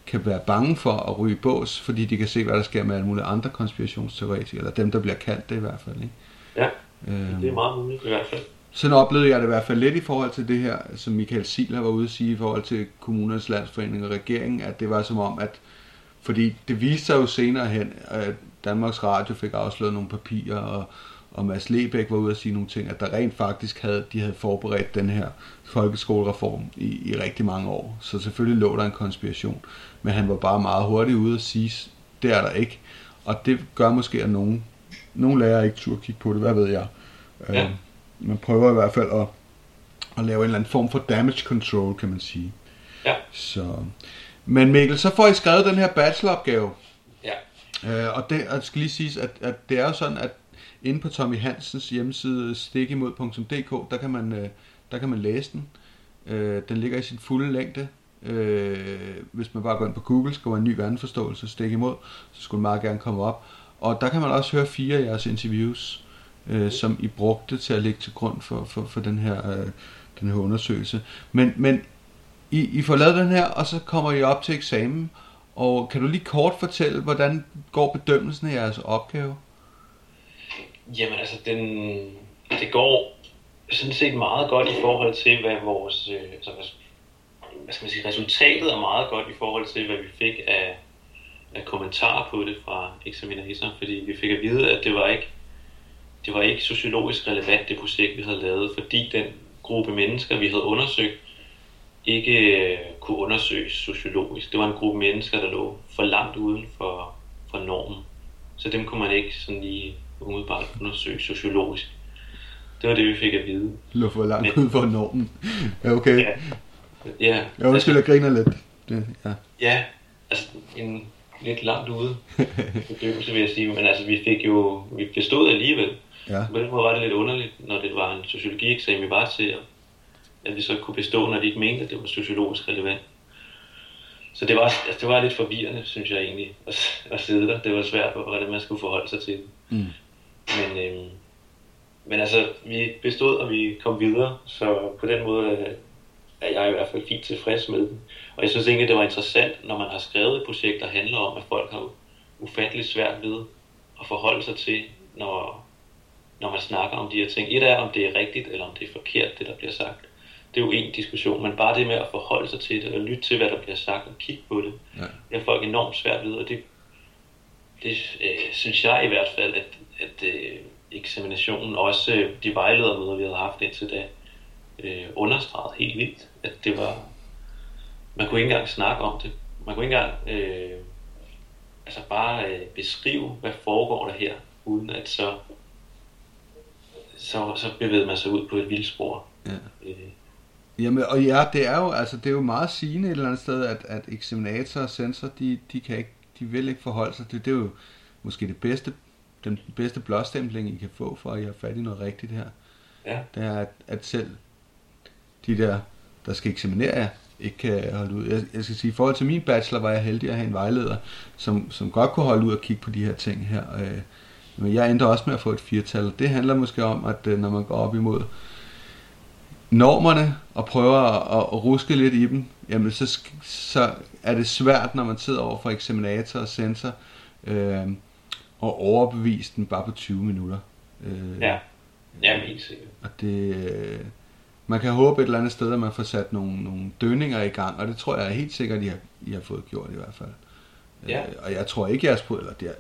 kan være bange for at ryge bås, fordi de kan se, hvad der sker med alle mulige andre konspirationsteoretikere, eller dem, der bliver kaldt det i hvert fald. Ikke? Ja, øhm, det er meget muligt i hvert fald. Sådan oplevede jeg det i hvert fald lidt i forhold til det her, som Michael Siler var ude at sige i forhold til kommunernes landsforening og regeringen, at det var som om, at fordi det viste sig jo senere hen, at Danmarks Radio fik afsløret nogle papirer, og, og Mads Lebæk var ude at sige nogle ting, at der rent faktisk havde, de havde forberedt den her folkeskolereform i, i rigtig mange år. Så selvfølgelig lå der en konspiration, men han var bare meget hurtigt ude at sige, det er der ikke. Og det gør måske, at nogen, nogen lærer ikke turde kigge på det, hvad ved jeg. Ja. Øh, man prøver i hvert fald at, at lave en eller anden form for damage control, kan man sige. Ja. Så. Men Mikkel, så får I skrevet den her bacheloropgave. Ja. Øh, og det og skal lige siges, at, at det er jo sådan, at inde på Tommy Hansens hjemmeside stikimod.dk, der kan man, øh, der kan man læse den. Øh, den ligger i sin fulde længde. Øh, hvis man bare går ind på Google, skriver en ny vandforståelse, stik imod, så skulle den meget gerne komme op. Og der kan man også høre fire af jeres interviews øh, som I brugte til at lægge til grund for, for, for den, her, øh, den her undersøgelse. Men, men I, I får lavet den her, og så kommer I op til eksamen. Og kan du lige kort fortælle, hvordan går bedømmelsen af jeres opgave? Jamen altså, den, det går sådan set meget godt i forhold til, hvad vores, øh, altså, hvad, hvad skal man sige, resultatet er meget godt i forhold til, hvad vi fik af, af kommentarer på det fra eksaminatoren, fordi vi fik at vide, at det var ikke det var ikke sociologisk relevant, det projekt, vi havde lavet, fordi den gruppe mennesker, vi havde undersøgt, ikke øh, kunne undersøges sociologisk. Det var en gruppe mennesker, der lå for langt uden for, for normen. Så dem kunne man ikke sådan lige umiddelbart undersøge sociologisk. Det var det, vi fik at vide. Lå for langt uden for normen. Ja, okay. Ja. ja jeg undskyld, altså, jeg griner lidt. Det, ja. ja, altså en lidt langt ude *laughs* bedøvelse, vil jeg sige. Men altså, vi fik jo, vi bestod alligevel. Ja. På den måde var det lidt underligt, når det var en sociologieksamen, vi var til, at vi så kunne bestå, når de ikke mente, at det var sociologisk relevant. Så det var, altså, det var lidt forvirrende, synes jeg egentlig, at, at sidde der. Det var svært, hvordan man skulle forholde sig til det. Mm. Men, øhm, men altså, vi bestod, og vi kom videre, så på den måde er jeg i hvert fald fint tilfreds med det. Og jeg synes egentlig, det var interessant, når man har skrevet et projekt, der handler om, at folk har ufatteligt svært ved at forholde sig til, når, når man snakker om de her ting. Et er, om det er rigtigt, eller om det er forkert, det der bliver sagt. Det er jo en diskussion, men bare det med at forholde sig til det, og lytte til, hvad der bliver sagt, og kigge på det, ja. det er folk enormt svært ved, og det, det øh, synes jeg i hvert fald, at, at øh, eksaminationen, også øh, de vejledermøder, vi havde haft indtil da, øh, understreget helt vildt, at det var, man kunne ikke engang snakke om det. Man kunne ikke engang øh, altså bare øh, beskrive, hvad foregår der her, uden at så, så, så bevægede man sig ud på et vildspor. Ja. Øh, Jamen, og ja, det er jo, altså, det er jo meget sigende et eller andet sted, at, at eksaminator og sensor, de, de, kan ikke, de vil ikke forholde sig til, det er jo måske det bedste, den bedste blåstempling, I kan få, for at I har fat i noget rigtigt her. Ja. Det er, at, at selv de der, der skal eksaminere jer, ikke kan holde ud. Jeg, jeg skal sige, i forhold til min bachelor var jeg heldig at have en vejleder, som, som godt kunne holde ud og kigge på de her ting her. Øh, men jeg endte også med at få et firtal. Det handler måske om, at øh, når man går op imod normerne og prøver at, at ruske lidt i dem, jamen så, så er det svært, når man sidder over for eksaminator og sensor, øh, at overbevise den bare på 20 minutter. Øh, ja, ja helt sikkert. Og det, øh, man kan håbe et eller andet sted, at man får sat nogle, nogle dønninger i gang, og det tror jeg helt sikkert, I har, I har fået gjort i hvert fald. Ja. Øh, og jeg tror ikke, jeres, eller det er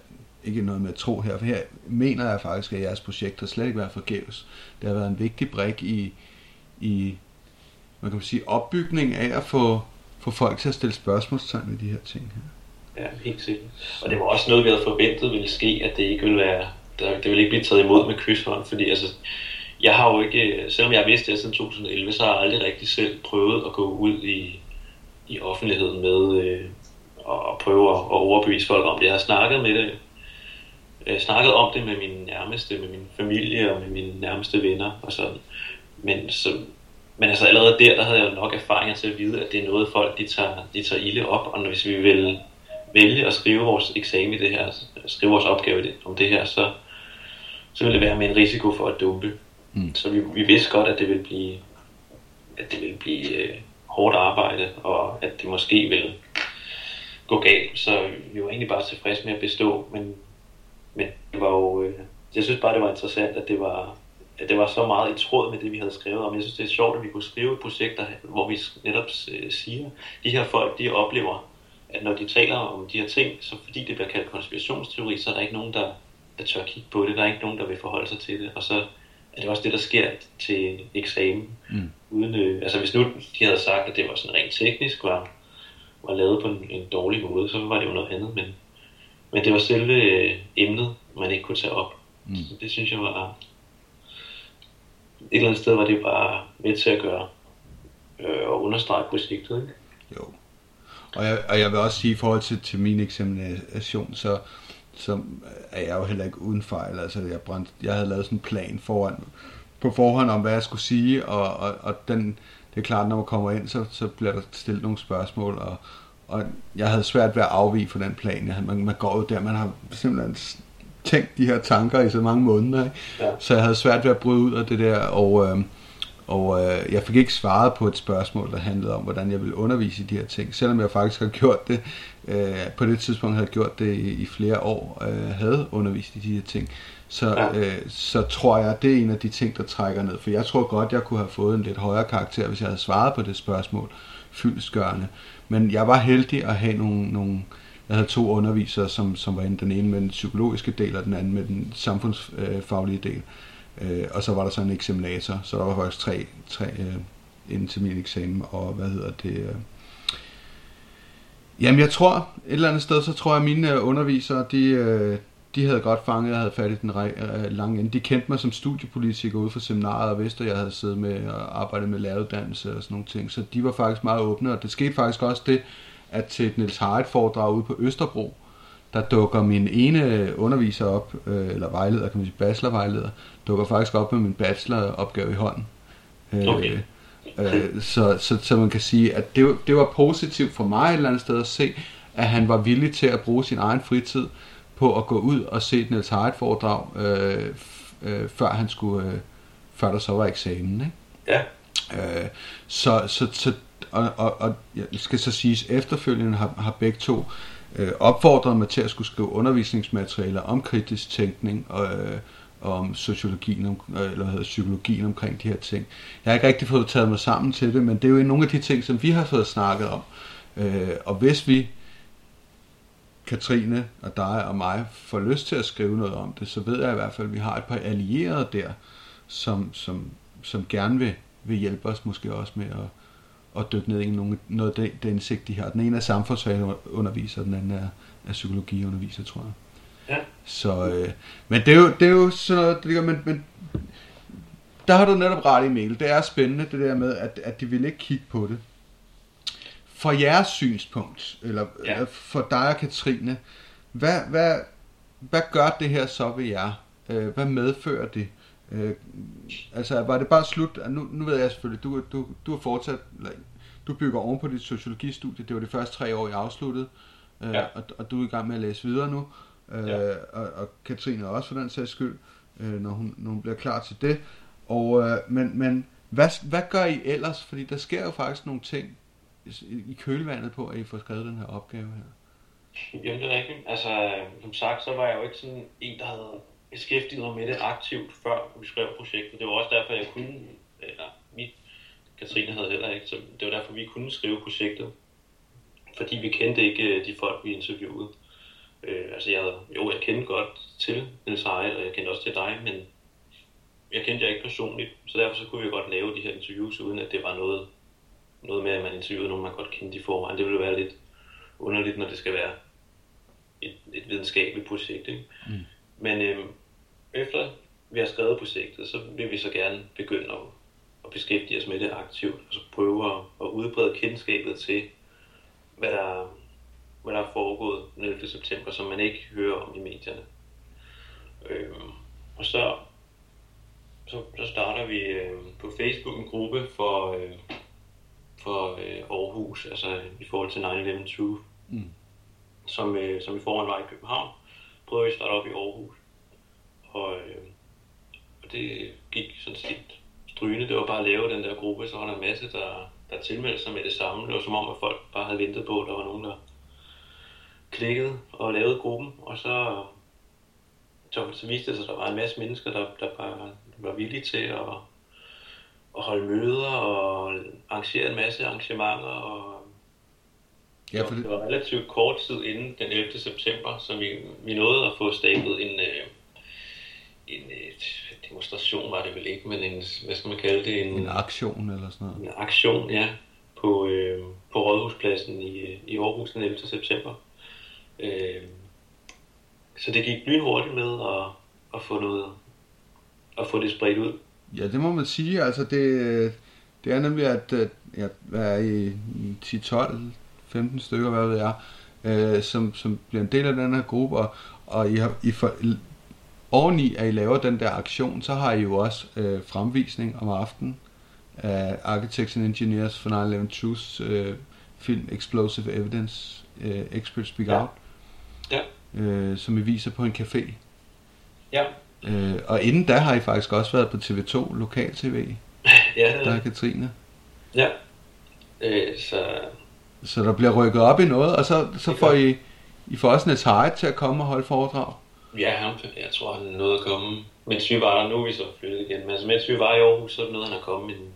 ikke noget med at tro her, for her mener jeg faktisk, at jeres projekt har slet ikke været forgæves. Det har været en vigtig brik i, i man kan sige, opbygning af at få, få folk til at stille spørgsmålstegn ved de her ting her. Ja, helt sikkert. Og det var også noget, vi havde forventet ville ske, at det ikke ville være, det ville ikke blive taget imod med kysshånd, fordi altså, jeg har jo ikke, selvom jeg har vidst det siden 2011, så har jeg aldrig rigtig selv prøvet at gå ud i, i offentligheden med øh, og prøve at, at overbevise folk om det. Jeg har snakket med det, øh, snakket om det med mine nærmeste, med min familie og med mine nærmeste venner og sådan. Men, så, men altså allerede der, der havde jeg nok erfaringer til at vide, at det er noget folk, de tager, de tager ilde op, og hvis vi vil vælge at skrive vores eksamen i det her, skrive vores opgave om det her, så, så vil det være med en risiko for at dumpe. Mm. Så vi, vi vidste godt, at det ville blive, at det ville blive øh, hårdt arbejde, og at det måske ville gå galt. Så vi var egentlig bare tilfredse med at bestå, men, men det var jo, øh, jeg synes bare, det var interessant, at det var, at det var så meget i tråd med det, vi havde skrevet om. Jeg synes, det er sjovt, at vi kunne skrive et projekt, hvor vi netop øh, siger, de her folk, de oplever, at når de taler om de her ting, så fordi det bliver kaldt konspirationsteori, så er der ikke nogen, der, der tør kigge på det. Der er ikke nogen, der vil forholde sig til det. Og så er det også det, der sker til eksamen. Mm. Uden, øh, altså hvis nu de havde sagt, at det var sådan rent teknisk, var, var lavet på en, en dårlig måde, så var det jo noget andet. Men, men det var selve øh, emnet, man ikke kunne tage op. Mm. Så det synes jeg var... Et eller andet sted var det bare med til at gøre øh, og understrege projektet, ikke? Jo. Og jeg, og jeg vil også sige, i forhold til, til min eksamination, så så er jeg jo heller ikke uden fejl. Altså, jeg, brændte, jeg havde lavet sådan en plan foran, på forhånd om, hvad jeg skulle sige, og, og, og den, det er klart, når man kommer ind, så, så bliver der stillet nogle spørgsmål, og, og jeg havde svært ved at afvige fra den plan. Jeg, man, man går jo der, man har simpelthen tænkt de her tanker i så mange måneder, ikke? Ja. så jeg havde svært ved at bryde ud af det der, og, øh, og øh, jeg fik ikke svaret på et spørgsmål, der handlede om, hvordan jeg ville undervise i de her ting, selvom jeg faktisk har gjort det øh, på det tidspunkt havde gjort det i, i flere år, øh, havde undervist i de her ting, så, ja. øh, så tror jeg, det er en af de ting, der trækker ned. For jeg tror godt, jeg kunne have fået en lidt højere karakter, hvis jeg havde svaret på det spørgsmål fyldesgørende. Men jeg var heldig at have nogle, nogle jeg havde to undervisere, som, som var den ene med den psykologiske del, og den anden med den samfundsfaglige del. Øh, Øh, og så var der så en eksaminator, så der var faktisk tre, tre øh, inden til min eksamen, og hvad hedder det... Øh, Jamen jeg tror, et eller andet sted, så tror jeg, at mine øh, undervisere, de, øh, de havde godt fanget, jeg havde fat i den øh, lange ende. De kendte mig som studiepolitiker ude for seminaret og vidste, at jeg havde siddet med og arbejdet med læreruddannelse og sådan nogle ting. Så de var faktisk meget åbne, og det skete faktisk også det, at til et Niels Harrit foredrag ude på Østerbro, der dukker min ene underviser op, eller vejleder, kan man sige, bachelorvejleder, dukker faktisk op med min bacheloropgave i hånden. Okay. Øh, så, så, så man kan sige, at det, det var positivt for mig et eller andet sted at se, at han var villig til at bruge sin egen fritid på at gå ud og se et Niels Harrit foredrag, øh, øh, før han skulle, øh, før der så var eksamen, ikke? Ja. Øh, så, så, så og, og, og jeg skal så siges, efterfølgende har, har begge to øh, opfordret mig til at skulle skrive undervisningsmaterialer om kritisk tænkning og, øh, om sociologien, om, øh, eller hvad hedder, psykologien omkring de her ting. Jeg har ikke rigtig fået taget mig sammen til det, men det er jo nogle af de ting, som vi har fået snakket om. Øh, og hvis vi Katrine og dig og mig får lyst til at skrive noget om det, så ved jeg i hvert fald, at vi har et par allierede der, som, som, som gerne vil, vil hjælpe os måske også med at, at dykke ned i nogle, noget af det, indsigt, de har. Den ene er samfundsfagsunderviser, den anden er, er psykologiunderviser, tror jeg. Ja. Så, øh, men det er jo, det er jo sådan noget, det, men, men der har du netop ret i, Mikkel. Det er spændende, det der med, at, at de vil ikke kigge på det. For jeres synspunkt, eller, ja. for dig og Katrine, hvad, hvad, hvad gør det her så ved jer? Øh, hvad medfører det? Øh, altså, var det bare slut? Nu, nu ved jeg selvfølgelig, du, du, du har fortsat, eller, du bygger oven på dit sociologistudie, det var de første tre år, I afsluttede, øh, ja. og, og du er i gang med at læse videre nu, øh, ja. og, og Katrine også for den sags skyld, øh, når, hun, når hun bliver klar til det. Og, øh, men, men hvad, hvad gør I ellers? Fordi der sker jo faktisk nogle ting i kølvandet på, at I får skrevet den her opgave her. Jamen det er rigtigt. Altså, som sagt, så var jeg jo ikke sådan en, der havde beskæftiget mig med det aktivt, før vi skrev projektet. Det var også derfor, jeg kunne, eller vi, Katrine havde heller ikke, så det var derfor, vi kunne skrive projektet. Fordi vi kendte ikke øh, de folk, vi interviewede. Øh, altså, jeg havde, jo, jeg kendte godt til Niels Eid, og jeg kendte også til dig, men jeg kendte jer ikke personligt, så derfor så kunne vi godt lave de her interviews, uden at det var noget, noget med, at man interviewede nogen, man godt kendte i forvejen. Det ville være lidt underligt, når det skal være et, et videnskabeligt projekt. Ikke? Mm. Men øhm, efter vi har skrevet projektet, så vil vi så gerne begynde at, at beskæftige os med det aktivt, og så prøve at, at udbrede kendskabet til, hvad der, hvad der er foregået den 11. september, som man ikke hører om i medierne. Øhm, og så så, så starter vi øh, på Facebook en gruppe for, øh, for øh, Aarhus, altså i forhold til 9-11 Truth, mm. som, øh, som i forvejen var i København, prøvede vi at starte op i Aarhus. Og, øh, og det gik sådan set strygende. Det var bare at lave den der gruppe, så var der en masse, der, der tilmeldte sig med det samme. Det var som om, at folk bare havde ventet på, at der var nogen, der klikkede og lavede gruppen, og så, så, så viste det sig, at der var en masse mennesker, der, der bare var villige til at, at holde møder og arrangere en masse arrangementer. Og, ja, for det... det var relativt kort tid inden den 11. september, så vi, vi nåede at få stablet en, øh, en et demonstration, var det vel ikke, men en, hvad skal man kalde det? En, en aktion eller sådan noget. En aktion, ja, på, øh, på Rådhuspladsen i, i Aarhus den 11. september. Øh, så det gik lynhurtigt med at, at få noget at få det spredt ud. Ja, det må man sige. Altså det, det er nemlig, at ja, hvad er I 10, 12, 15 stykker, hvad ved jeg, øh, som, som bliver en del af den her gruppe, og, og I har, I for, oveni, at I laver den der aktion, så har I jo også øh, fremvisning om aftenen af Architects and Engineers for 9-11 Truths øh, film Explosive Evidence, øh, Experts Speak ja. Out, ja. Øh, som I viser på en café. Ja. Øh, og inden da har I faktisk også været på TV2 Lokal TV. ja, Der er Katrine. Ja. Øh, så... Så der bliver rykket op i noget, og så, så får I, I får også Nets Hyde til at komme og holde foredrag. Ja, han, jeg tror, han nåede at komme, mens vi var der. Nu er vi så flyttet igen. Men altså, mens vi var i Aarhus, så nåede han at komme en,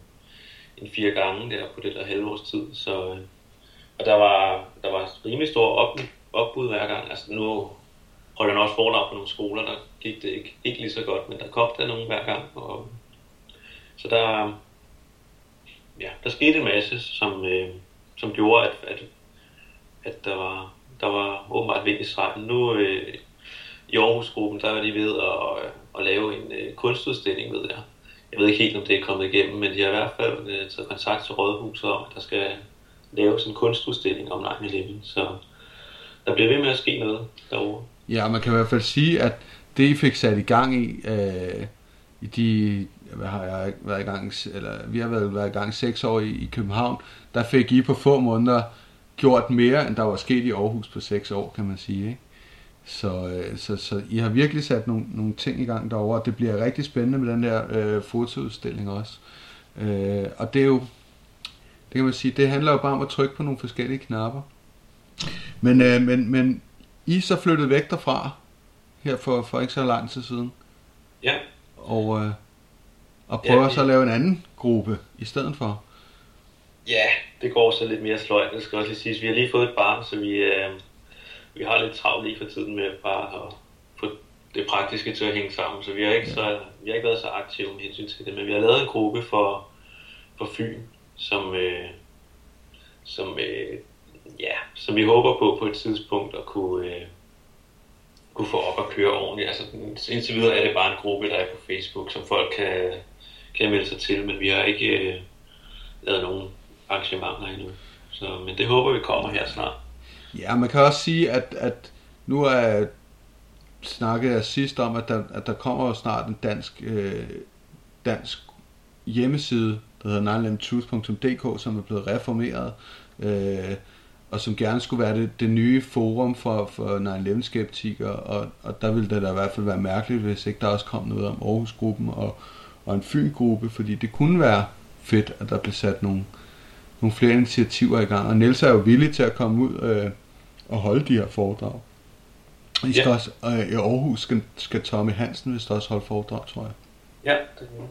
en fire gange der på det der halvårs tid. Så, øh, og der var, der var rimelig stor op, opbud hver gang. Altså nu holdt han også foredrag på nogle skoler, der gik det ikke, ikke lige så godt, men der kom der nogen hver gang. Og, så der, ja, der skete en masse, som, øh, som gjorde, at, at, at der var, der var åbenbart vind i stregen. Nu øh, i Aarhusgruppen, der er de ved at, at lave en øh, kunstudstilling, ved jeg. Jeg ved ikke helt, om det er kommet igennem, men de har i hvert fald øh, taget kontakt til Rådhuset om, at der skal laves en kunstudstilling om 9-11. Så der bliver ved med at ske noget derovre. Ja, man kan i hvert fald sige, at det I fik sat i gang i, øh, i de, hvad har jeg været i gang, eller vi har været, været i gang seks år i, i København, der fik I på få måneder gjort mere, end der var sket i Aarhus på seks år, kan man sige. Ikke? Så, øh, så, så I har virkelig sat nogle, nogle ting i gang derovre, og det bliver rigtig spændende med den der øh, fotoudstilling også. Øh, og det er jo, det kan man sige, det handler jo bare om at trykke på nogle forskellige knapper. Men, øh, men, men I så flyttet væk derfra, her for, for ikke så lang tid siden. Ja. Og, øh, og prøver ja, vi... så at lave en anden gruppe i stedet for. Ja, det går så lidt mere sløjt, det skal også lige siges. Vi har lige fået et barn, så vi, øh, vi har lidt travlt lige for tiden med bare at få det praktiske til at hænge sammen, så vi har ikke, så, vi har ikke været så aktive med hensyn til det, men vi har lavet en gruppe for, for Fyn, som, øh, som, øh, ja, som vi håber på på et tidspunkt at kunne, øh, kunne få op og køre ordentligt. Altså indtil videre er det bare en gruppe, der er på Facebook, som folk kan, kan melde sig til, men vi har ikke øh, lavet nogen arrangementer endnu. Så, men det håber vi kommer her snart. Ja, man kan også sige, at, at nu er snakket jeg sidst om, at der, at der kommer jo snart en dansk, øh, dansk hjemmeside, der hedder 9 som er blevet reformeret, øh, og som gerne skulle være det, det nye forum for, for 9-11-skeptikere, og, og der ville det da i hvert fald være mærkeligt, hvis ikke der også kom noget om Aarhus-gruppen og, og en Fyn-gruppe, fordi det kunne være fedt, at der blev sat nogle, nogle flere initiativer i gang, og Niels er jo villig til at komme ud øh, og holde de her foredrag. I skal ja. også, øh, I Aarhus skal, skal Tommy Hansen vist også holde foredrag, tror jeg. Ja, det er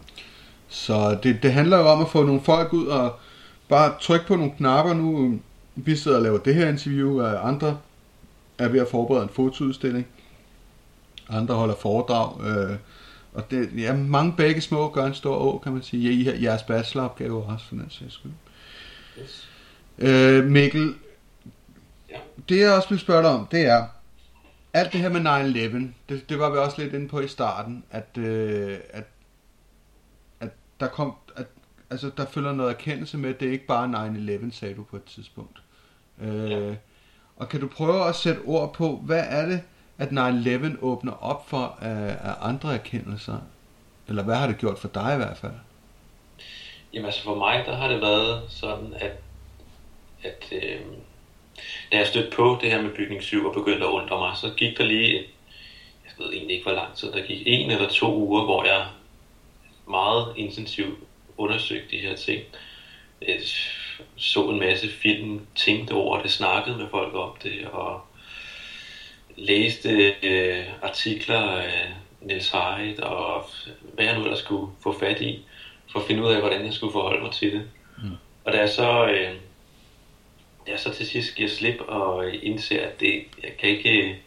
Så det, det handler jo om at få nogle folk ud og bare trykke på nogle knapper nu. Vi sidder og laver det her interview, og andre er ved at forberede en fotoudstilling. Andre holder foredrag. Øh, og det, ja, mange begge små gør en stor å, kan man sige. I, I jeres bacheloropgave også, for den sags skyld. Yes. Øh, Mikkel, ja. det jeg også vil spørge dig om, det er, alt det her med 9-11, det, det var vi også lidt inde på i starten, at, øh, at, at der kom, at, altså der følger noget erkendelse med, at det er ikke bare 9-11, sagde du på et tidspunkt. Øh, ja. Og kan du prøve at sætte ord på, hvad er det, at 9-11 åbner op for af, af andre erkendelser? Eller hvad har det gjort for dig i hvert fald? Jamen altså for mig, der har det været sådan, at, at øh, da jeg stødte på det her med bygning 7 og begyndte at undre mig, så gik der lige, jeg ved egentlig ikke hvor lang tid, der gik en eller to uger, hvor jeg meget intensivt undersøgte de her ting. Jeg så en masse film, tænkte over det, snakkede med folk om det, og læste øh, artikler af Niels Heidt, og hvad jeg nu ellers skulle få fat i, for at finde ud af, hvordan jeg skulle forholde mig til det. Mm. Og da jeg så øh, jeg så til sidst giver slip og indser, at det, jeg kan ikke,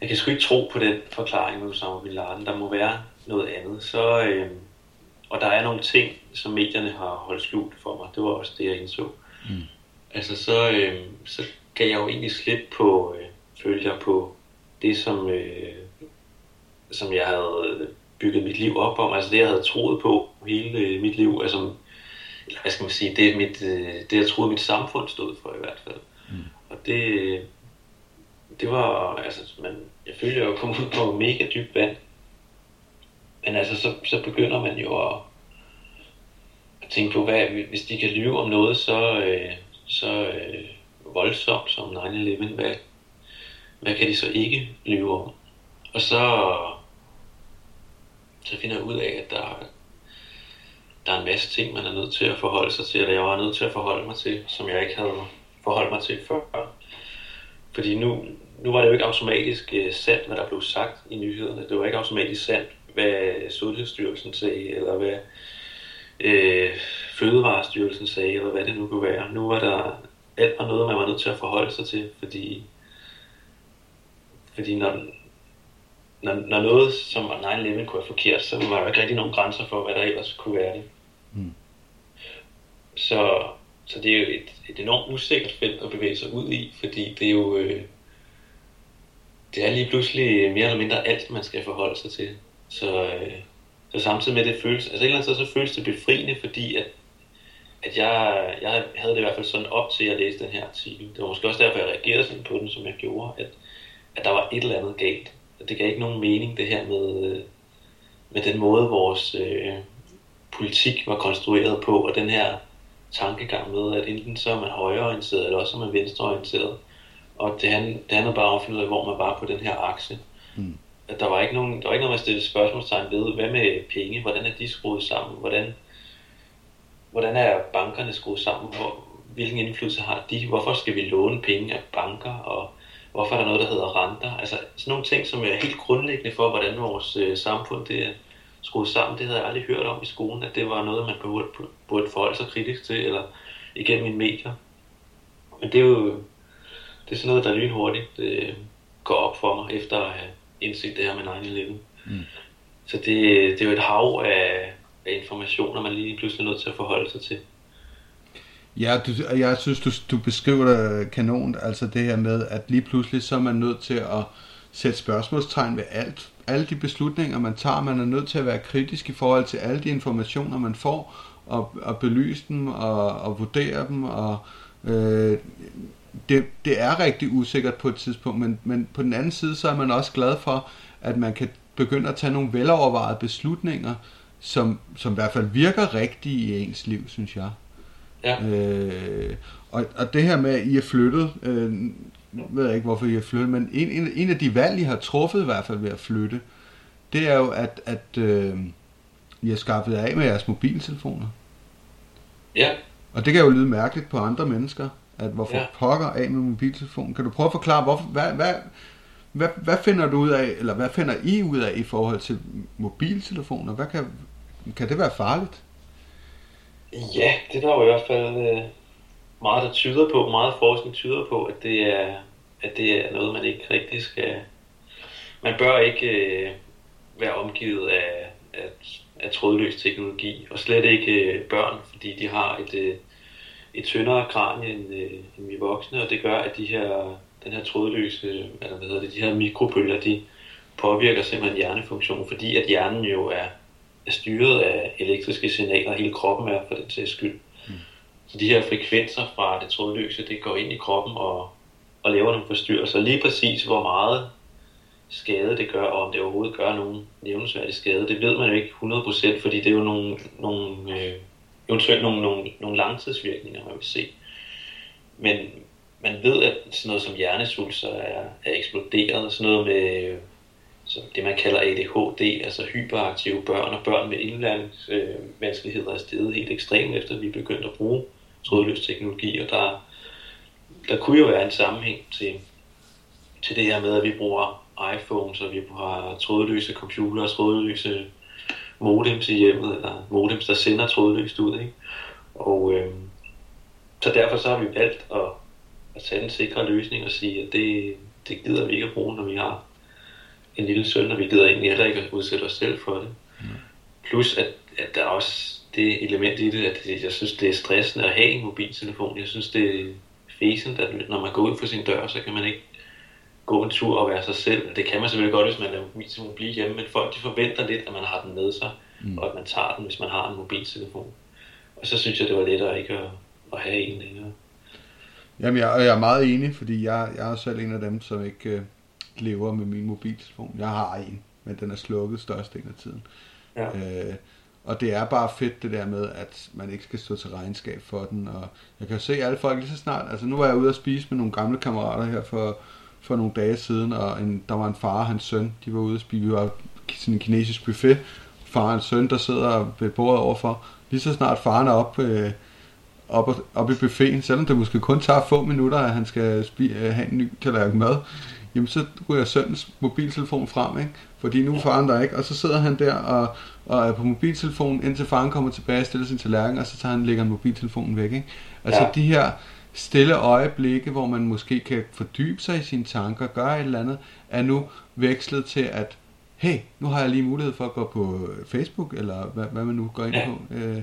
jeg kan sgu ikke tro på den forklaring med Osama Bin Laden. Der må være noget andet. Så, øh, og der er nogle ting, som medierne har holdt skjult for mig. Det var også det, jeg indså. Mm. Altså så, øh, så gav jeg jo egentlig slip på, øh, følger på det, som, øh, som jeg havde bygget mit liv op om. Altså det, jeg havde troet på hele øh, mit liv. Altså eller hvad skal man sige, det, mit, øh, det jeg troede mit samfund stod for i hvert fald. Mm. Og det, det var, altså, man, jeg følte at komme ud på mega dybt vand. Men altså, så, så begynder man jo at, at tænke på, hvad, hvis de kan lyve om noget så, øh, så øh, voldsomt som 9-11, hvad, hvad kan de så ikke lyve om? Og så, så finder jeg ud af, at der, der er en masse ting, man er nødt til at forholde sig til, eller jeg var nødt til at forholde mig til, som jeg ikke havde forholdt mig til før. Fordi nu, nu var det jo ikke automatisk uh, sandt, hvad der blev sagt i nyhederne. Det var ikke automatisk sandt, hvad Sundhedsstyrelsen sagde, eller hvad øh, Fødevarestyrelsen sagde, eller hvad det nu kunne være. Nu var der alt var noget, man var nødt til at forholde sig til, fordi, fordi når, når, når noget som 9-11 kunne være forkert, så var der ikke rigtig nogen grænser for, hvad der ellers kunne være det. Mm. Så, så det er jo et, et enormt usikkert felt at bevæge sig ud i, fordi det er jo øh, det er lige pludselig mere eller mindre alt, man skal forholde sig til. Så, øh, så samtidig med det føles, altså et eller andet sted, så føles det befriende, fordi at, at jeg, jeg havde det i hvert fald sådan op til at læse den her artikel. Det var måske også derfor, jeg reagerede sådan på den, som jeg gjorde, at, at der var et eller andet galt. Det gav ikke nogen mening, det her med, med den måde, vores, øh, politik var konstrueret på, og den her tankegang med, at enten så er man højreorienteret, eller også er man venstreorienteret. Og det, handler, det handler bare om at finde ud af, hvor man var på den her akse. Mm. At der var ikke nogen, der var ikke noget, man stillede spørgsmålstegn ved. Hvad med penge? Hvordan er de skruet sammen? Hvordan, hvordan er bankerne skruet sammen? Hvor, hvilken indflydelse har de? Hvorfor skal vi låne penge af banker? Og hvorfor er der noget, der hedder renter? Altså sådan nogle ting, som er helt grundlæggende for, hvordan vores øh, samfund det, skruet sammen. Det havde jeg aldrig hørt om i skolen, at det var noget, man burde, burde forholde sig kritisk til, eller igennem mine medier. Men det er jo, det er sådan noget, der lynhurtigt øh, går op for mig, efter at have indset det her med 9-11. Mm. Så det, det er jo et hav af, af informationer, man lige pludselig er nødt til at forholde sig til. Ja, du, jeg synes, du, du beskriver det kanon, altså det her med, at lige pludselig så er man nødt til at sætte spørgsmålstegn ved alt. Alle de beslutninger, man tager, man er nødt til at være kritisk i forhold til alle de informationer, man får, og, og belyse dem, og, og vurdere dem, og øh, det, det er rigtig usikkert på et tidspunkt, men, men på den anden side, så er man også glad for, at man kan begynde at tage nogle velovervejede beslutninger, som, som i hvert fald virker rigtige i ens liv, synes jeg. Ja. Øh, og, og det her med, at I er flyttet, øh, nu ved jeg ikke, hvorfor I er flyttet, men en, en, en af de valg, I har truffet i hvert fald ved at flytte, det er jo, at, at øh, I har skaffet af med jeres mobiltelefoner. Ja. Og det kan jo lyde mærkeligt på andre mennesker, at hvorfor ja. pokker af med mobiltelefonen. Kan du prøve at forklare, hvorfor, hvad, hvad, hvad, hvad finder du ud af, eller hvad finder I ud af i forhold til mobiltelefoner? Hvad kan, kan det være farligt? Ja, det er der jo i hvert fald øh, meget, der tyder på, meget forskning tyder på, at det er, at det er noget, man ikke rigtig skal... Man bør ikke øh, være omgivet af, af, af trådløs teknologi, og slet ikke øh, børn, fordi de har et, øh, et tyndere kranie end, øh, end vi voksne, og det gør, at de her, den her trådløse, eller hvad hedder det, de her mikrobølger, de påvirker simpelthen hjernefunktionen, fordi at hjernen jo er er styret af elektriske signaler, hele kroppen er for den sags skyld. Mm. Så de her frekvenser fra det trådløse, det går ind i kroppen og, og laver nogle forstyrrelser. Lige præcis hvor meget skade det gør, og om det overhovedet gør nogen nævnesværdig skade, det ved man jo ikke 100%, fordi det er jo nogle, nogle, øh, eventuelt nogle, nogle, nogle langtidsvirkninger, man vil se. Men man ved, at sådan noget som hjernesvulster er, er eksploderet, sådan noget med som det man kalder ADHD, altså hyperaktive børn og børn med indlæringsvanskeligheder er steget helt ekstremt efter vi begyndte at bruge trådløs teknologi, og der, der kunne jo være en sammenhæng til, til det her med, at vi bruger iPhones, og vi har trådløse computer og trådløse modems i hjemmet, eller modems, der sender trådløst ud. Ikke? Og øh, så derfor så har vi valgt at, at tage en sikre løsning og sige, at det, det gider vi ikke at bruge, når vi har en lille søn, og vi gider egentlig heller ikke at udsætte os selv for det. Mm. Plus, at, at der er også det element i det, at jeg synes, det er stressende at have en mobiltelefon. Jeg synes, det er fæsent, at når man går ud for sin dør, så kan man ikke gå en tur og være sig selv. Det kan man selvfølgelig godt, hvis man er mobiltelefon blive hjemme, men folk de forventer lidt, at man har den med sig, mm. og at man tager den, hvis man har en mobiltelefon. Og så synes jeg, det var lettere ikke at, at have en længere. Jamen, jeg, jeg er meget enig, fordi jeg, jeg er selv en af dem, som ikke, øh, lever med min mobiltelefon. Jeg har en, men den er slukket størstedelen af tiden. Ja. Øh, og det er bare fedt det der med, at man ikke skal stå til regnskab for den. Og jeg kan se alle folk lige så snart. Altså nu var jeg ude at spise med nogle gamle kammerater her for, for nogle dage siden, og en, der var en far og hans søn. De var ude at spise. Vi var sådan en kinesisk buffet. Far og en søn, der sidder ved bordet overfor. Lige så snart faren er op, øh, op, op i buffeten, selvom det måske kun tager få minutter, at han skal spi- øh, have en ny tallerken mad, jamen så ryger søndens mobiltelefon frem, ikke? Fordi nu er faren der ikke, og så sidder han der og, og er på mobiltelefonen, indtil faren kommer tilbage og stiller sin tallerken, og så tager han lægger mobiltelefonen væk, ikke? Altså ja. de her stille øjeblikke, hvor man måske kan fordybe sig i sine tanker, gøre et eller andet, er nu vekslet til at, hey, nu har jeg lige mulighed for at gå på Facebook, eller hvad, hvad man nu går ind på. Øh,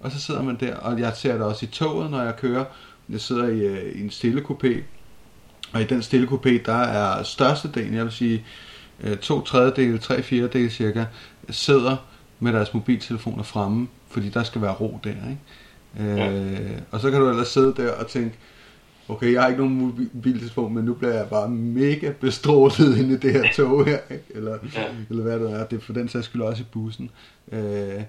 og så sidder man der, og jeg ser det også i toget, når jeg kører. Jeg sidder i, øh, i en stille coupé, og i den stille coupé, der er størstedelen, jeg vil sige øh, to tredjedele, tre fjerdedele cirka, sidder med deres mobiltelefoner fremme, fordi der skal være ro der. Ikke? Ja. Øh, og så kan du ellers sidde der og tænke, okay, jeg har ikke nogen mobiltelefon, men nu bliver jeg bare mega bestrålet inde i det her tog her, ikke? Eller, ja. eller hvad det er, det er for den sags skyld også i bussen. Øh,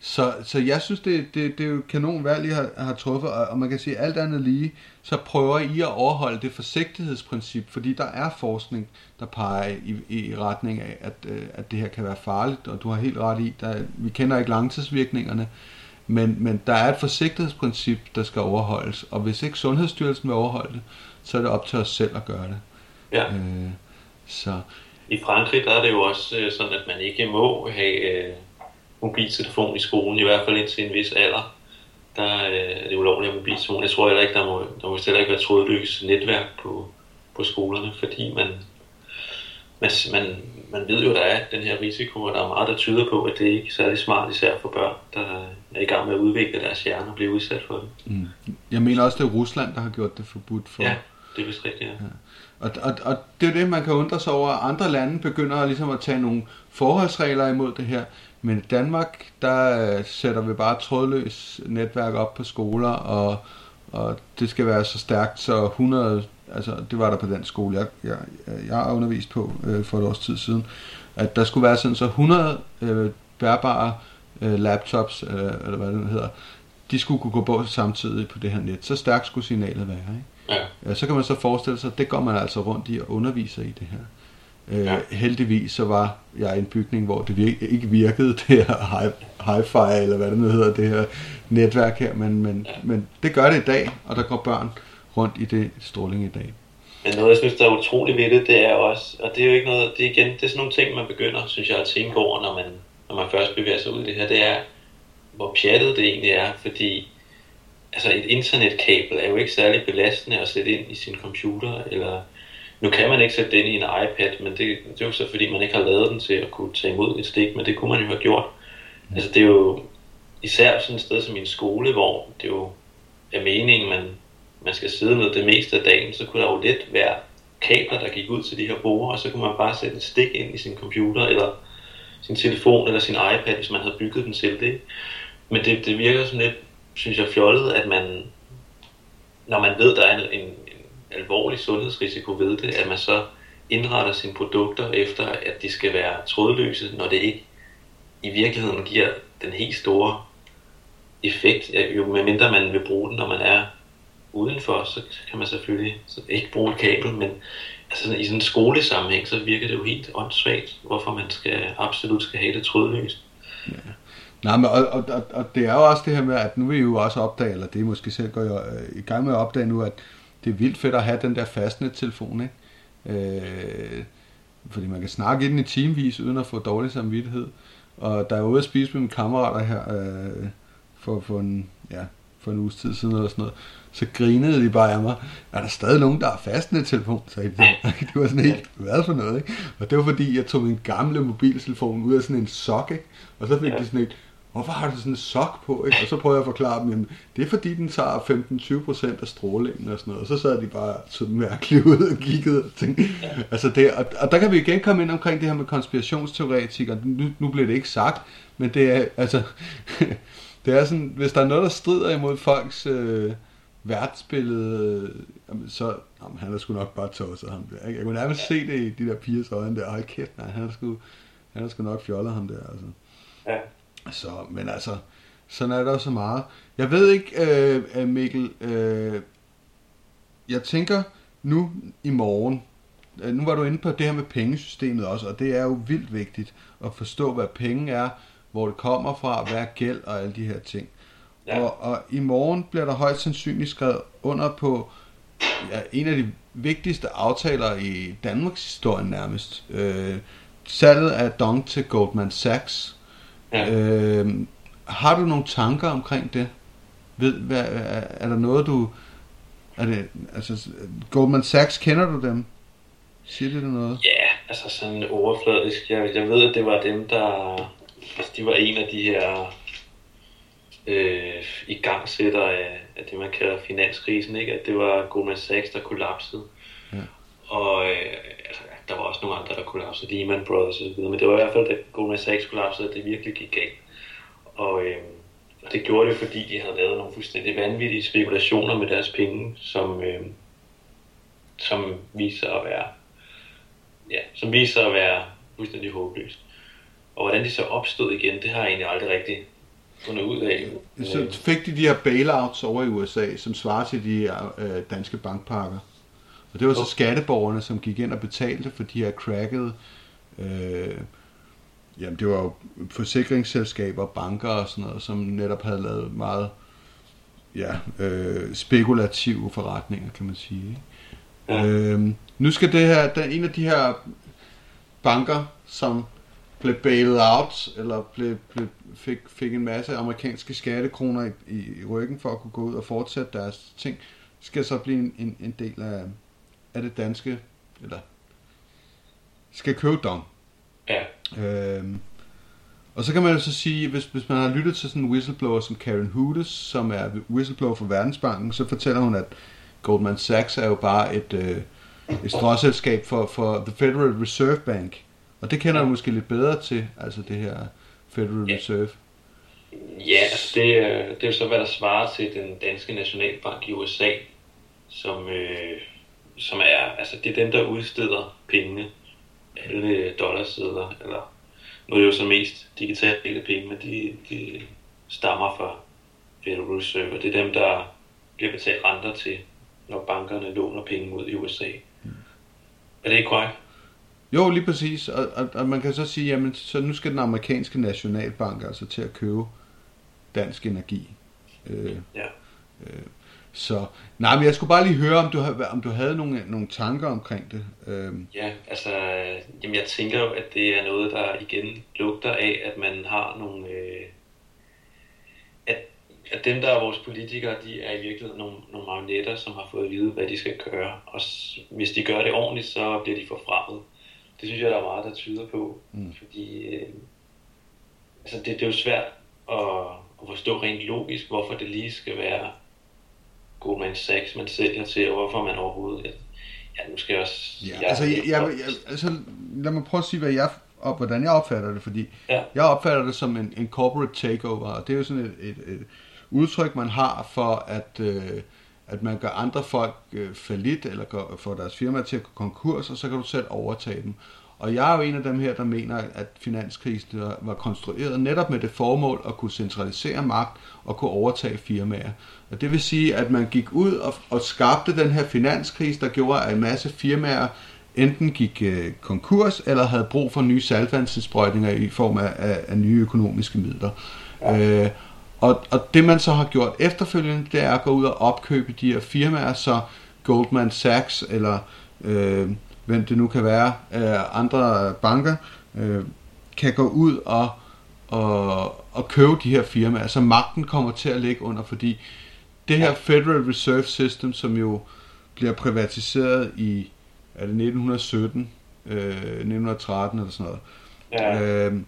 så, så jeg synes, det, det, det er jo kanon valg, I har, har truffet, og, og man kan sige, alt andet lige, så prøver I at overholde det forsigtighedsprincip, fordi der er forskning, der peger i, i retning af, at, øh, at det her kan være farligt, og du har helt ret i, der, vi kender ikke langtidsvirkningerne, men, men der er et forsigtighedsprincip, der skal overholdes, og hvis ikke Sundhedsstyrelsen vil overholde det, så er det op til os selv at gøre det. Ja. Øh, så. I Frankrig der er det jo også øh, sådan, at man ikke må have... Øh mobiltelefon i skolen, i hvert fald indtil en vis alder. Der øh, er det ulovligt at mobiltelefon. Jeg tror heller ikke, der må, der må heller ikke være trådløs netværk på, på skolerne, fordi man, man, man, man ved jo, der er den her risiko, og der er meget, der tyder på, at det ikke er særlig smart, især for børn, der er i gang med at udvikle deres hjerne og blive udsat for det. Mm. Jeg mener også, det er Rusland, der har gjort det forbudt for... Ja, det er vist rigtigt, ja. ja. Og, og, og det er det, man kan undre sig over. at Andre lande begynder ligesom at tage nogle forholdsregler imod det her. Men i Danmark, der øh, sætter vi bare trådløs netværk op på skoler, og, og det skal være så stærkt, så 100, altså det var der på den skole, jeg, jeg, jeg har undervist på øh, for et års tid siden, at der skulle være sådan så 100 øh, bærbare øh, laptops, øh, eller hvad det hedder, de skulle kunne gå på samtidig på det her net. Så stærkt skulle signalet være, ikke? Ja. Så kan man så forestille sig, at det går man altså rundt i og underviser i det her. Øh, ja. heldigvis så var jeg i en bygning, hvor det vir- ikke virkede, *laughs* det her hi-fi, eller hvad det nu hedder, det her netværk her, men, men, ja. men det gør det i dag, og der går børn rundt i det stråling i dag. Men noget, jeg synes, der er utroligt ved det, det er også, og det er jo ikke noget, det er igen, det er sådan nogle ting, man begynder, synes jeg, at tænke over, når man, når man først bevæger sig ud i det her, det er, hvor pjattet det egentlig er, fordi altså et internetkabel er jo ikke særlig belastende at sætte ind i sin computer, eller nu kan man ikke sætte den i en iPad, men det, det er jo så fordi, man ikke har lavet den til at kunne tage imod et stik, men det kunne man jo have gjort. Mm. Altså det er jo især sådan et sted som en skole, hvor det jo er meningen, man, man skal sidde med det meste af dagen, så kunne der jo let være kabler, der gik ud til de her borde, og så kunne man bare sætte et stik ind i sin computer, eller sin telefon, eller sin iPad, hvis man havde bygget den til det. Men det, det virker sådan lidt, synes jeg, fjollet, at man, når man ved, der er en, en, alvorlig sundhedsrisiko ved det, at man så indretter sine produkter efter, at de skal være trådløse, når det ikke i virkeligheden giver den helt store effekt. Jo mindre man vil bruge den, når man er udenfor, så kan man selvfølgelig ikke bruge et kabel, men altså i sådan en skolesammenhæng, så virker det jo helt åndssvagt, hvorfor man skal, absolut skal have det trådløst. Ja. Nej, men og, og, og, og det er jo også det her med, at nu vil I jo også opdage, eller det er måske selv går jeg i gang med at opdage nu, at det er vildt fedt at have den der fastnet-telefon, ikke? Øh, fordi man kan snakke i den i timevis, uden at få dårlig samvittighed. Og der er ude at spise med mine kammerater her, øh, for, for, en, ja, for en uges tid siden eller sådan noget, så grinede de bare af mig. Er der stadig nogen, der har fastnet-telefon? Så det, *laughs* det var sådan helt, hvad for noget, ikke? Og det var fordi, jeg tog min gamle mobiltelefon ud af sådan en sok, ikke? Og så fik ja. de sådan et, hvorfor har du sådan en sok på? Ikke? Og så prøver jeg at forklare dem, jamen, det er fordi, den tager 15-20% af strålingen og sådan noget. Og så sad de bare så mærkeligt ud og kiggede og tænkte, ja. altså det, og, og, der kan vi igen komme ind omkring det her med konspirationsteoretikere. Nu, nu bliver det ikke sagt, men det er, altså, *laughs* det er sådan, hvis der er noget, der strider imod folks øh, værtsbillede, øh, jamen, så jamen, han er sgu nok bare tosset ham der. Ikke? Jeg kunne nærmest se det i de der pigers øjne der. Hold kæft, nej, han er sgu, han er sgu nok fjollet ham der. Altså. Ja. Så, men altså, sådan er der så meget. Jeg ved ikke, øh, Mikkel, øh, jeg tænker nu i morgen, øh, nu var du inde på det her med pengesystemet også, og det er jo vildt vigtigt at forstå, hvad penge er, hvor det kommer fra, hvad er gæld og alle de her ting. Ja. Og, og i morgen bliver der højst sandsynligt skrevet under på ja, en af de vigtigste aftaler i Danmarks historie nærmest. Øh, salget af Dong til Goldman Sachs Ja. Øh, har du nogle tanker omkring det? Ved, hvad, er, er der noget, du... Er det, altså, Goldman Sachs, kender du dem? Siger det noget? Ja, altså sådan overfladisk. Jeg, jeg ved, at det var dem, der... Altså, de var en af de her øh, i gangsætter af, af det, man kalder finanskrisen, ikke? At det var Goldman Sachs, der kollapsede. Ja. Og øh, der var også nogle andre, der kollapsede, Lehman Brothers osv., men det var i hvert fald, da Goldman Sachs kollapsede, at det virkelig gik galt. Og, øh, og det gjorde det, fordi de havde lavet nogle fuldstændig vanvittige spekulationer med deres penge, som, øh, som viser at være ja, som viser at være fuldstændig håbløst. Og hvordan de så opstod igen, det har jeg egentlig aldrig rigtig fundet ud af. Så fik de de her bailouts over i USA, som svarer til de her øh, danske bankpakker? Og det var så skatteborgerne, som gik ind og betalte for de her crackede, øh, jamen det var jo forsikringsselskaber, banker og sådan noget, som netop havde lavet meget ja, øh, spekulative forretninger, kan man sige. Ikke? Ja. Øh, nu skal det her, der en af de her banker, som blev bailet out, eller blev, blev, fik, fik en masse amerikanske skattekroner i, i ryggen for at kunne gå ud og fortsætte deres ting, skal så blive en, en, en del af, af det danske, eller skal købe Dong. Ja. Øhm, og så kan man jo så sige, hvis, hvis man har lyttet til sådan en whistleblower som Karen Hudes, som er whistleblower for Verdensbanken, så fortæller hun, at Goldman Sachs er jo bare et, øh, et stråselskab for, for The Federal Reserve Bank. Og det kender du måske lidt bedre til, altså det her Federal Ja. Reserve. Ja, altså det, er- det er jo så, hvad der svarer til den danske nationalbank i USA, som, øh, som er, altså det er dem, der udsteder pengene, alle dollarsedler, eller nu er det jo så mest digitale penge, men de, de stammer fra Federal Reserve, og det er dem, der bliver betalt renter til, når bankerne låner penge ud i USA. Er det ikke korrekt? Jo, lige præcis. Og, og, og man kan så sige, jamen, så nu skal den amerikanske nationalbank altså til at købe dansk energi. Øh, Ja. øh, så, nej, men jeg skulle bare lige høre, om du, om du havde nogle, nogle tanker omkring det. Øh, Ja, altså, jamen jeg tænker jo, at det er noget, der igen lugter af, at man har nogle, øh, at, at dem, der er vores politikere, de er i virkeligheden nogle, nogle marionetter, som har fået at vide, hvad de skal gøre, og hvis de gør det ordentligt, så bliver de forfremmet. Det synes jeg, der er meget, der tyder på, Mm. fordi øh, altså det, det er jo svært at, at forstå rent logisk, hvorfor det lige skal være Goldman Sachs, man sælger til, og hvorfor man overhovedet... Ja, nu skal jeg også... ja, altså, jeg, jeg, jeg, altså, lad mig prøve at sige, hvad jeg, og hvordan jeg opfatter det, fordi Ja. jeg opfatter det som en, en corporate takeover, og det er jo sådan et, et, et udtryk, man har for, at, øh, at man gør andre folk øh, falit, eller gør, får deres firma til at gå konkurs, og så kan du selv overtage dem. Og jeg er jo en af dem her, der mener, at finanskrisen var- konstrueret netop med det formål at kunne centralisere magt og kunne overtage firmaer. Og det vil sige, at man gik ud og, og skabte den her finanskrise, der gjorde, at en masse firmaer enten gik øh, konkurs, eller havde brug for nye saltvandsindsprøjtninger i form af, af, af nye økonomiske midler. Ja. Øh, og, og det man så har gjort efterfølgende, det er at gå ud og opkøbe de her firmaer, så Goldman Sachs eller øh, hvem det nu kan være, øh, andre banker, øh, kan gå ud og, og, og købe de her firmaer. Så magten kommer til at ligge under, fordi det her Federal Reserve System, som jo bliver privatiseret i er det 1917, øh, 1913 eller sådan noget, Ja. øh,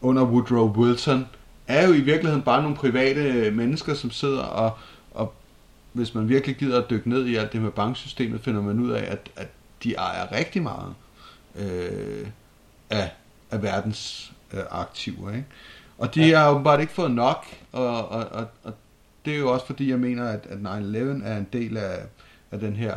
under Woodrow Wilson, er jo i virkeligheden bare nogle private mennesker, som sidder og, og hvis man virkelig gider at dykke ned i alt det med banksystemet, finder man ud af, at, at de ejer rigtig meget øh, af, af verdens øh, aktiver. Ikke? Og de Ja. har åbenbart ikke fået nok, og, og, og, og det er jo også fordi, jeg mener, at, at 9-11 er en del af, af den her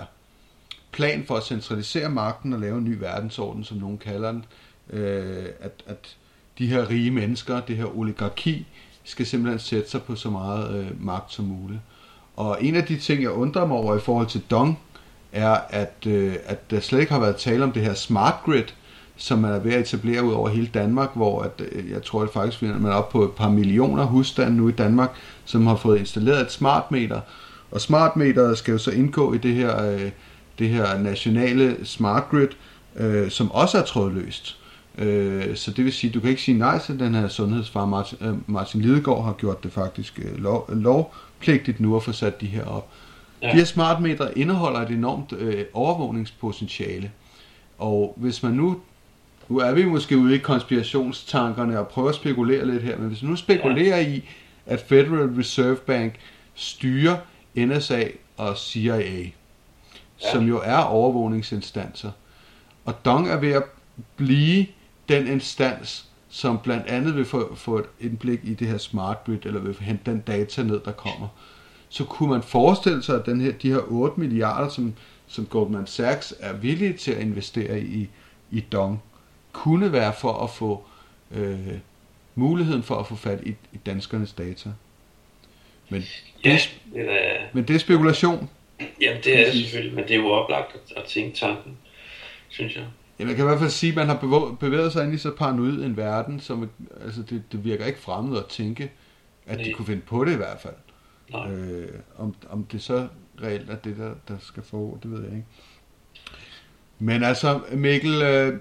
plan for at centralisere magten og lave en ny verdensorden, som nogen kalder den. Øh, at, at de her rige mennesker, det her oligarki, skal simpelthen sætte sig på så meget øh, magt som muligt. Og en af de ting, jeg undrer mig over i forhold til Dong, er, at, øh, at der slet ikke har været tale om det her smart grid, som man er ved at etablere ud over hele Danmark, hvor at, øh, jeg tror at faktisk, at man er oppe på et par millioner husstande nu i Danmark, som har fået installeret et smart meter. Og smart meter skal jo så indgå i det her, øh, det her nationale smart grid, øh, som også er trådløst. Øh, så det vil sige, du kan ikke sige nej til den her sundhedsfar. Martin, øh, Martin Lidegaard har gjort det faktisk øh, lov, lovpligtigt nu at få sat de her op. Ja. De her smartmeter indeholder et enormt øh, overvågningspotentiale. Og hvis man nu, nu er vi måske ude i konspirationstankerne og prøver at spekulere lidt her, men hvis man nu spekulerer ja. i, at Federal Reserve Bank styrer NSA og CIA, ja. som jo er overvågningsinstanser, og Dong er ved at blive den instans, som blandt andet vil få, få et indblik i det her smart grid, eller vil hente den data ned, der kommer. Så kunne man forestille sig, at den her, de her 8 milliarder, som, som Goldman Sachs er villige til at investere i, i Dong, kunne være for at få øh, muligheden for at få fat i, i danskernes data. Men Ja, det, det er, men det er spekulation. jamen det er selvfølgelig, men det er jo oplagt at, at tænke tanken, synes jeg. Ja, man kan i hvert fald sige, at man har bevæget sig ind i så paranoid en verden, som altså det, det virker ikke fremmed at tænke, at de Nej. kunne finde på det i hvert fald. Nej. Øh, om, om det så reelt er det, der, der skal få, det ved jeg ikke. Men altså, Mikkel, øh,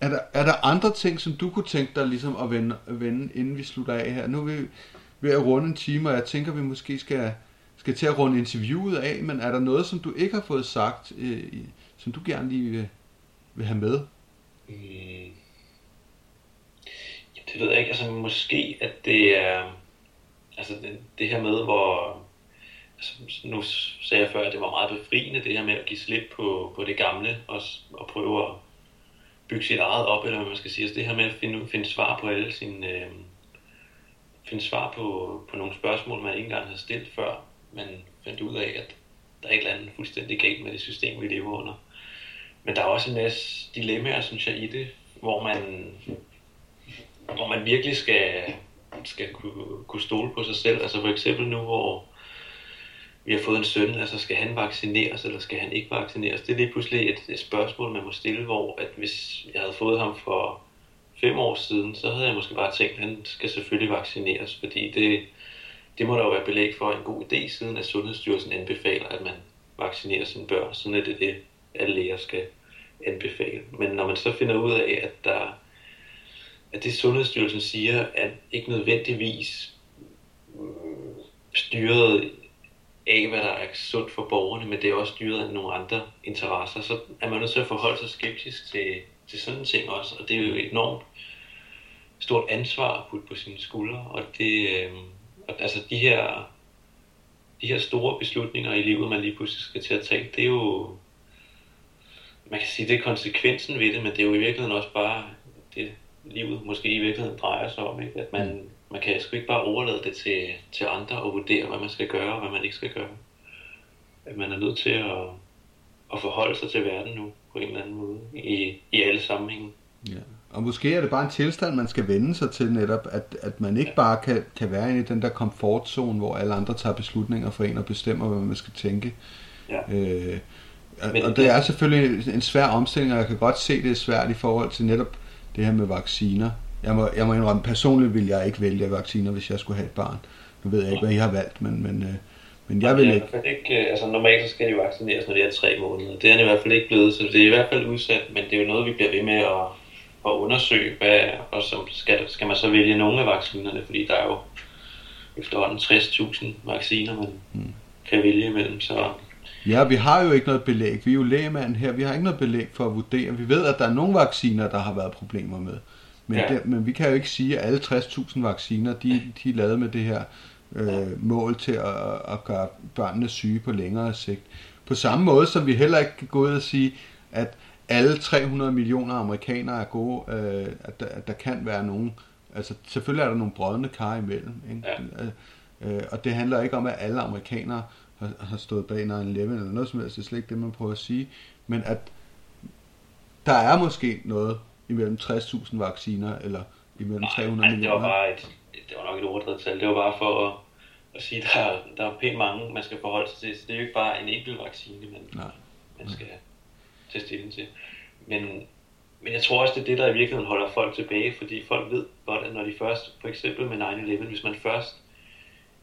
er, der, er der andre ting, som du kunne tænke dig ligesom at vende, vende inden vi slutter af her? Nu er vi ved at runde en time, og jeg tænker, vi måske skal, skal til at runde interviewet af, men er der noget, som du ikke har fået sagt, øh, som du gerne lige vil, vil have med? Mm. Ja, det ved jeg ikke. Altså måske, at det er altså det, det her med, hvor altså, nu sagde jeg før, at det var meget befriende, det her med at give slip på, på det gamle og, og prøve at bygge sit eget op, eller hvad man skal sige. Altså det her med at finde, finde svar på alle sine, øh, finde svar på, på nogle spørgsmål, man ikke engang havde stillet før, man fandt ud af, at der er et eller andet fuldstændig galt med det system, vi lever under. Men der er også en masse dilemmaer, synes jeg, i det, hvor man, hvor man virkelig skal, skal kunne, kunne stole på sig selv. Altså for eksempel nu, hvor vi har fået en søn, altså skal han vaccineres, eller skal han ikke vaccineres? Det er lige pludselig et, et spørgsmål, man må stille, hvor at hvis jeg havde fået ham for fem år siden, så havde jeg måske bare tænkt, at han skal selvfølgelig vaccineres, fordi det, det må der jo være belæg for en god idé, siden at Sundhedsstyrelsen anbefaler, at man vaccinerer sine børn. Sådan er det det, alle læger skal anbefale. Men når man så finder ud af, at, der, at det Sundhedsstyrelsen siger, at ikke nødvendigvis øh, styret af, hvad der er sundt for borgerne, men det er også styret af nogle andre interesser, så er man nødt til at forholde sig skeptisk til, til sådan en ting også, og det er jo et enormt stort ansvar at putte på sine skuldre, og det, øh, altså de her, de her store beslutninger i livet, man lige pludselig skal til at tage, det er jo, man kan sige, det er konsekvensen ved det, men det er jo i virkeligheden også bare det, livet måske i virkeligheden drejer sig om, ikke? at man, mm. man kan sgu ikke bare overlade det til, til andre og vurdere, hvad man skal gøre og hvad man ikke skal gøre. At man er nødt til at, at forholde sig til verden nu på en eller anden måde i, i alle sammenhænge. Ja. Og måske er det bare en tilstand, man skal vende sig til netop, at, at man ikke ja. bare kan, kan være inde i den der komfortzone, hvor alle andre tager beslutninger for en og bestemmer, hvad man skal tænke. Ja. Øh, og, Men, og det er selvfølgelig en svær omstilling, og jeg kan godt se, det er svært i forhold til netop det her med vacciner. Jeg må, jeg må indrømme, personligt vil jeg ikke vælge vacciner, hvis jeg skulle have et barn. Nu ved jeg ikke, hvad I har valgt, men, men, øh, men jeg vil ikke. ikke øh, altså normalt så skal de vaccineres, når de er tre måneder. Det er i hvert fald ikke blevet, så det er i hvert fald udsat, men det er jo noget, vi bliver ved med at, at undersøge, hvad, og så skal, skal man så vælge nogle af vaccinerne, fordi der er jo efterhånden 60.000 vacciner, man hmm. kan vælge imellem, så Ja, vi har jo ikke noget belæg. Vi er jo lægemanden her. Vi har ikke noget belæg for at vurdere. Vi ved, at der er nogle vacciner, der har været problemer med. Men, ja. det, men vi kan jo ikke sige, at alle 60.000 vacciner, de, de er lavet med det her øh, mål til at, at gøre børnene syge på længere sigt. På samme måde, som vi heller ikke kan gå ud og sige, at alle 300 millioner amerikanere er gode, øh, at, der, at der kan være nogen, altså selvfølgelig er der nogle brødne kar imellem, ikke? Ja. Øh, og det handler ikke om, at alle amerikanere har, har stået bag 9-11 eller noget som helst, det er slet ikke det, man prøver at sige, men at der er måske noget imellem 60.000 vacciner, eller imellem Nej, 300 altså, millioner. Det var bare et, det var nok et overdrevet tal, det var bare for at, at sige, at der, der er pænt mange, man skal forholde sig til, så det er jo ikke bare en enkelt vaccine, man, Nej. man skal tage stilling til. Men, men jeg tror også, det er det, der i virkeligheden holder folk tilbage, fordi folk ved godt, at når de først, for eksempel med 9-11, hvis man først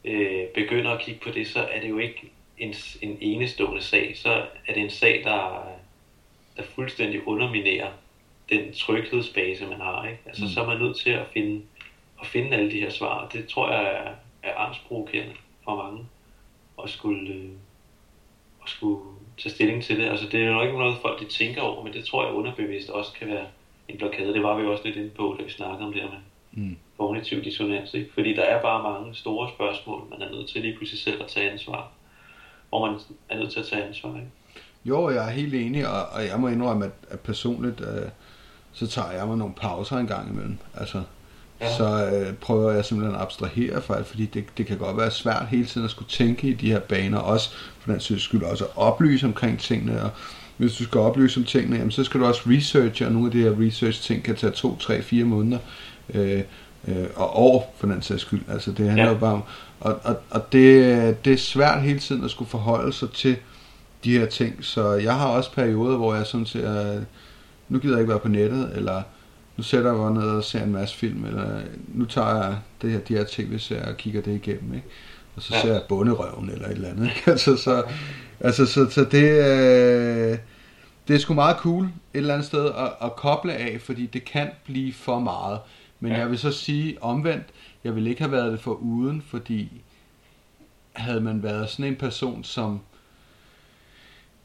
øh, begynder at kigge på det, så er det jo ikke en, en enestående sag. Så er det en sag, der, der fuldstændig underminerer den tryghedsbase, man har. Ikke? Altså, mm. Så er man nødt til at finde, at finde alle de her svar. Det tror jeg er, er angstprovokerende for mange at skulle, øh, at skulle tage stilling til det. Altså, det er jo ikke noget, folk de tænker over, men det tror jeg underbevidst også kan være en blokade. Det var vi også lidt inde på, da vi snakkede om det her med mm. Kognitiv dissonans. Ikke? Fordi der er bare mange store spørgsmål, man er nødt til lige pludselig selv at tage ansvar. Hvor man er nødt til at tage ansvar. Ikke? Jo, jeg er helt enig, og, og jeg må indrømme, at, at personligt, øh, så tager jeg mig nogle pauser en gang imellem. Altså, ja. så øh, prøver jeg simpelthen at abstrahere fra det, fordi det, det kan godt være svært hele tiden at skulle tænke i de her baner, også for den synes skyld også at oplyse omkring tingene, og hvis du skal oplyse om tingene, jamen, så skal du også researche, og nogle af de her research ting kan tage to, tre, fire måneder øh, øh, og år for den sags skyld. Altså det handler ja. jo bare om, og, og, og det, det er svært hele tiden at skulle forholde sig til de her ting, så jeg har også perioder, hvor jeg sådan ser, nu gider jeg ikke være på nettet, eller nu sætter jeg mig ned og ser en masse film, eller nu tager jeg det her, de her tv-serier og kigger det igennem, ikke? og så ja. ser jeg bunderøven eller et eller andet. Ikke? *laughs* Altså, så, altså, så, så det, øh, det er sgu meget cool et eller andet sted at, at koble af, fordi det kan blive for meget. Men ja. jeg vil så sige omvendt, jeg vil ikke have været det for uden, fordi havde man været sådan en person, som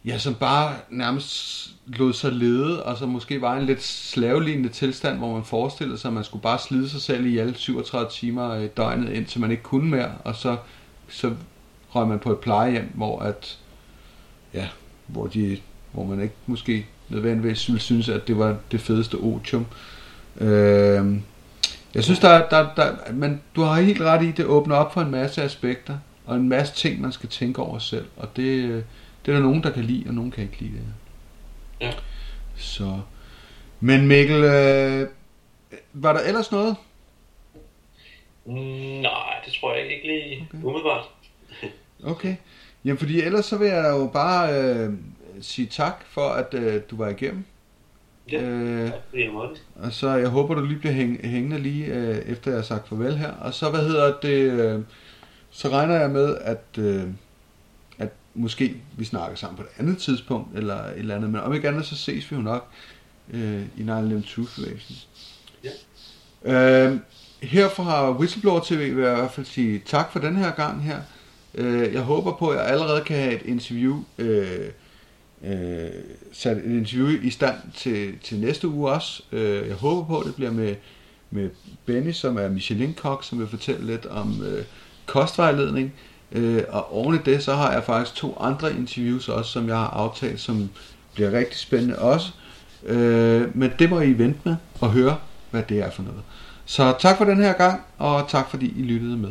ja, som bare nærmest lod sig lede, og så måske var en lidt slavelignende tilstand, hvor man forestillede sig, at man skulle bare slide sig selv i alle 37 timer i døgnet, indtil man ikke kunne mere, og så, så røg man på et plejehjem, hvor at, ja, hvor, de, hvor man ikke måske nødvendigvis ville synes, at det var det fedeste otium. Øh, jeg synes, der, der, der, men du har helt ret i, det åbner op for en masse aspekter, og en masse ting, man skal tænke over selv, og det, det er der nogen, der kan lide, og nogen kan ikke lide det. Ja. Så. Men Mikkel, øh, var der ellers noget? Mm, nej, det tror jeg ikke lige okay. umiddelbart. Okay. Jamen, fordi ellers så vil jeg jo bare øh, sige tak for, at øh, du var igennem. Ja, øh. Og så jeg håber, du lige bliver hæng, hængende lige øh, efter jeg har sagt farvel her. Og så, hvad hedder det, øh, så regner jeg med, at, øh, at måske vi snakker sammen på et andet tidspunkt, eller et eller andet. Men om ikke andet, så ses vi jo nok øh, i 9-11 Truth-bevægelsen. Ja. Øh, her fra Whistleblower TV vil jeg i hvert fald sige tak for den her gang her. Øh, jeg håber på, at jeg allerede kan have et interview, øh, øh, sat et interview i stand til, til næste uge også. Øh, jeg håber på, at det bliver med, med Benny, som er Michelin-kok, som vil fortælle lidt om øh, kostvejledning. Øh, og oven i det, så har jeg faktisk to andre interviews også, som jeg har aftalt, som bliver rigtig spændende også. Øh, men det må I vente med og høre, hvad det er for noget. Så tak for den her gang, og tak fordi I lyttede med.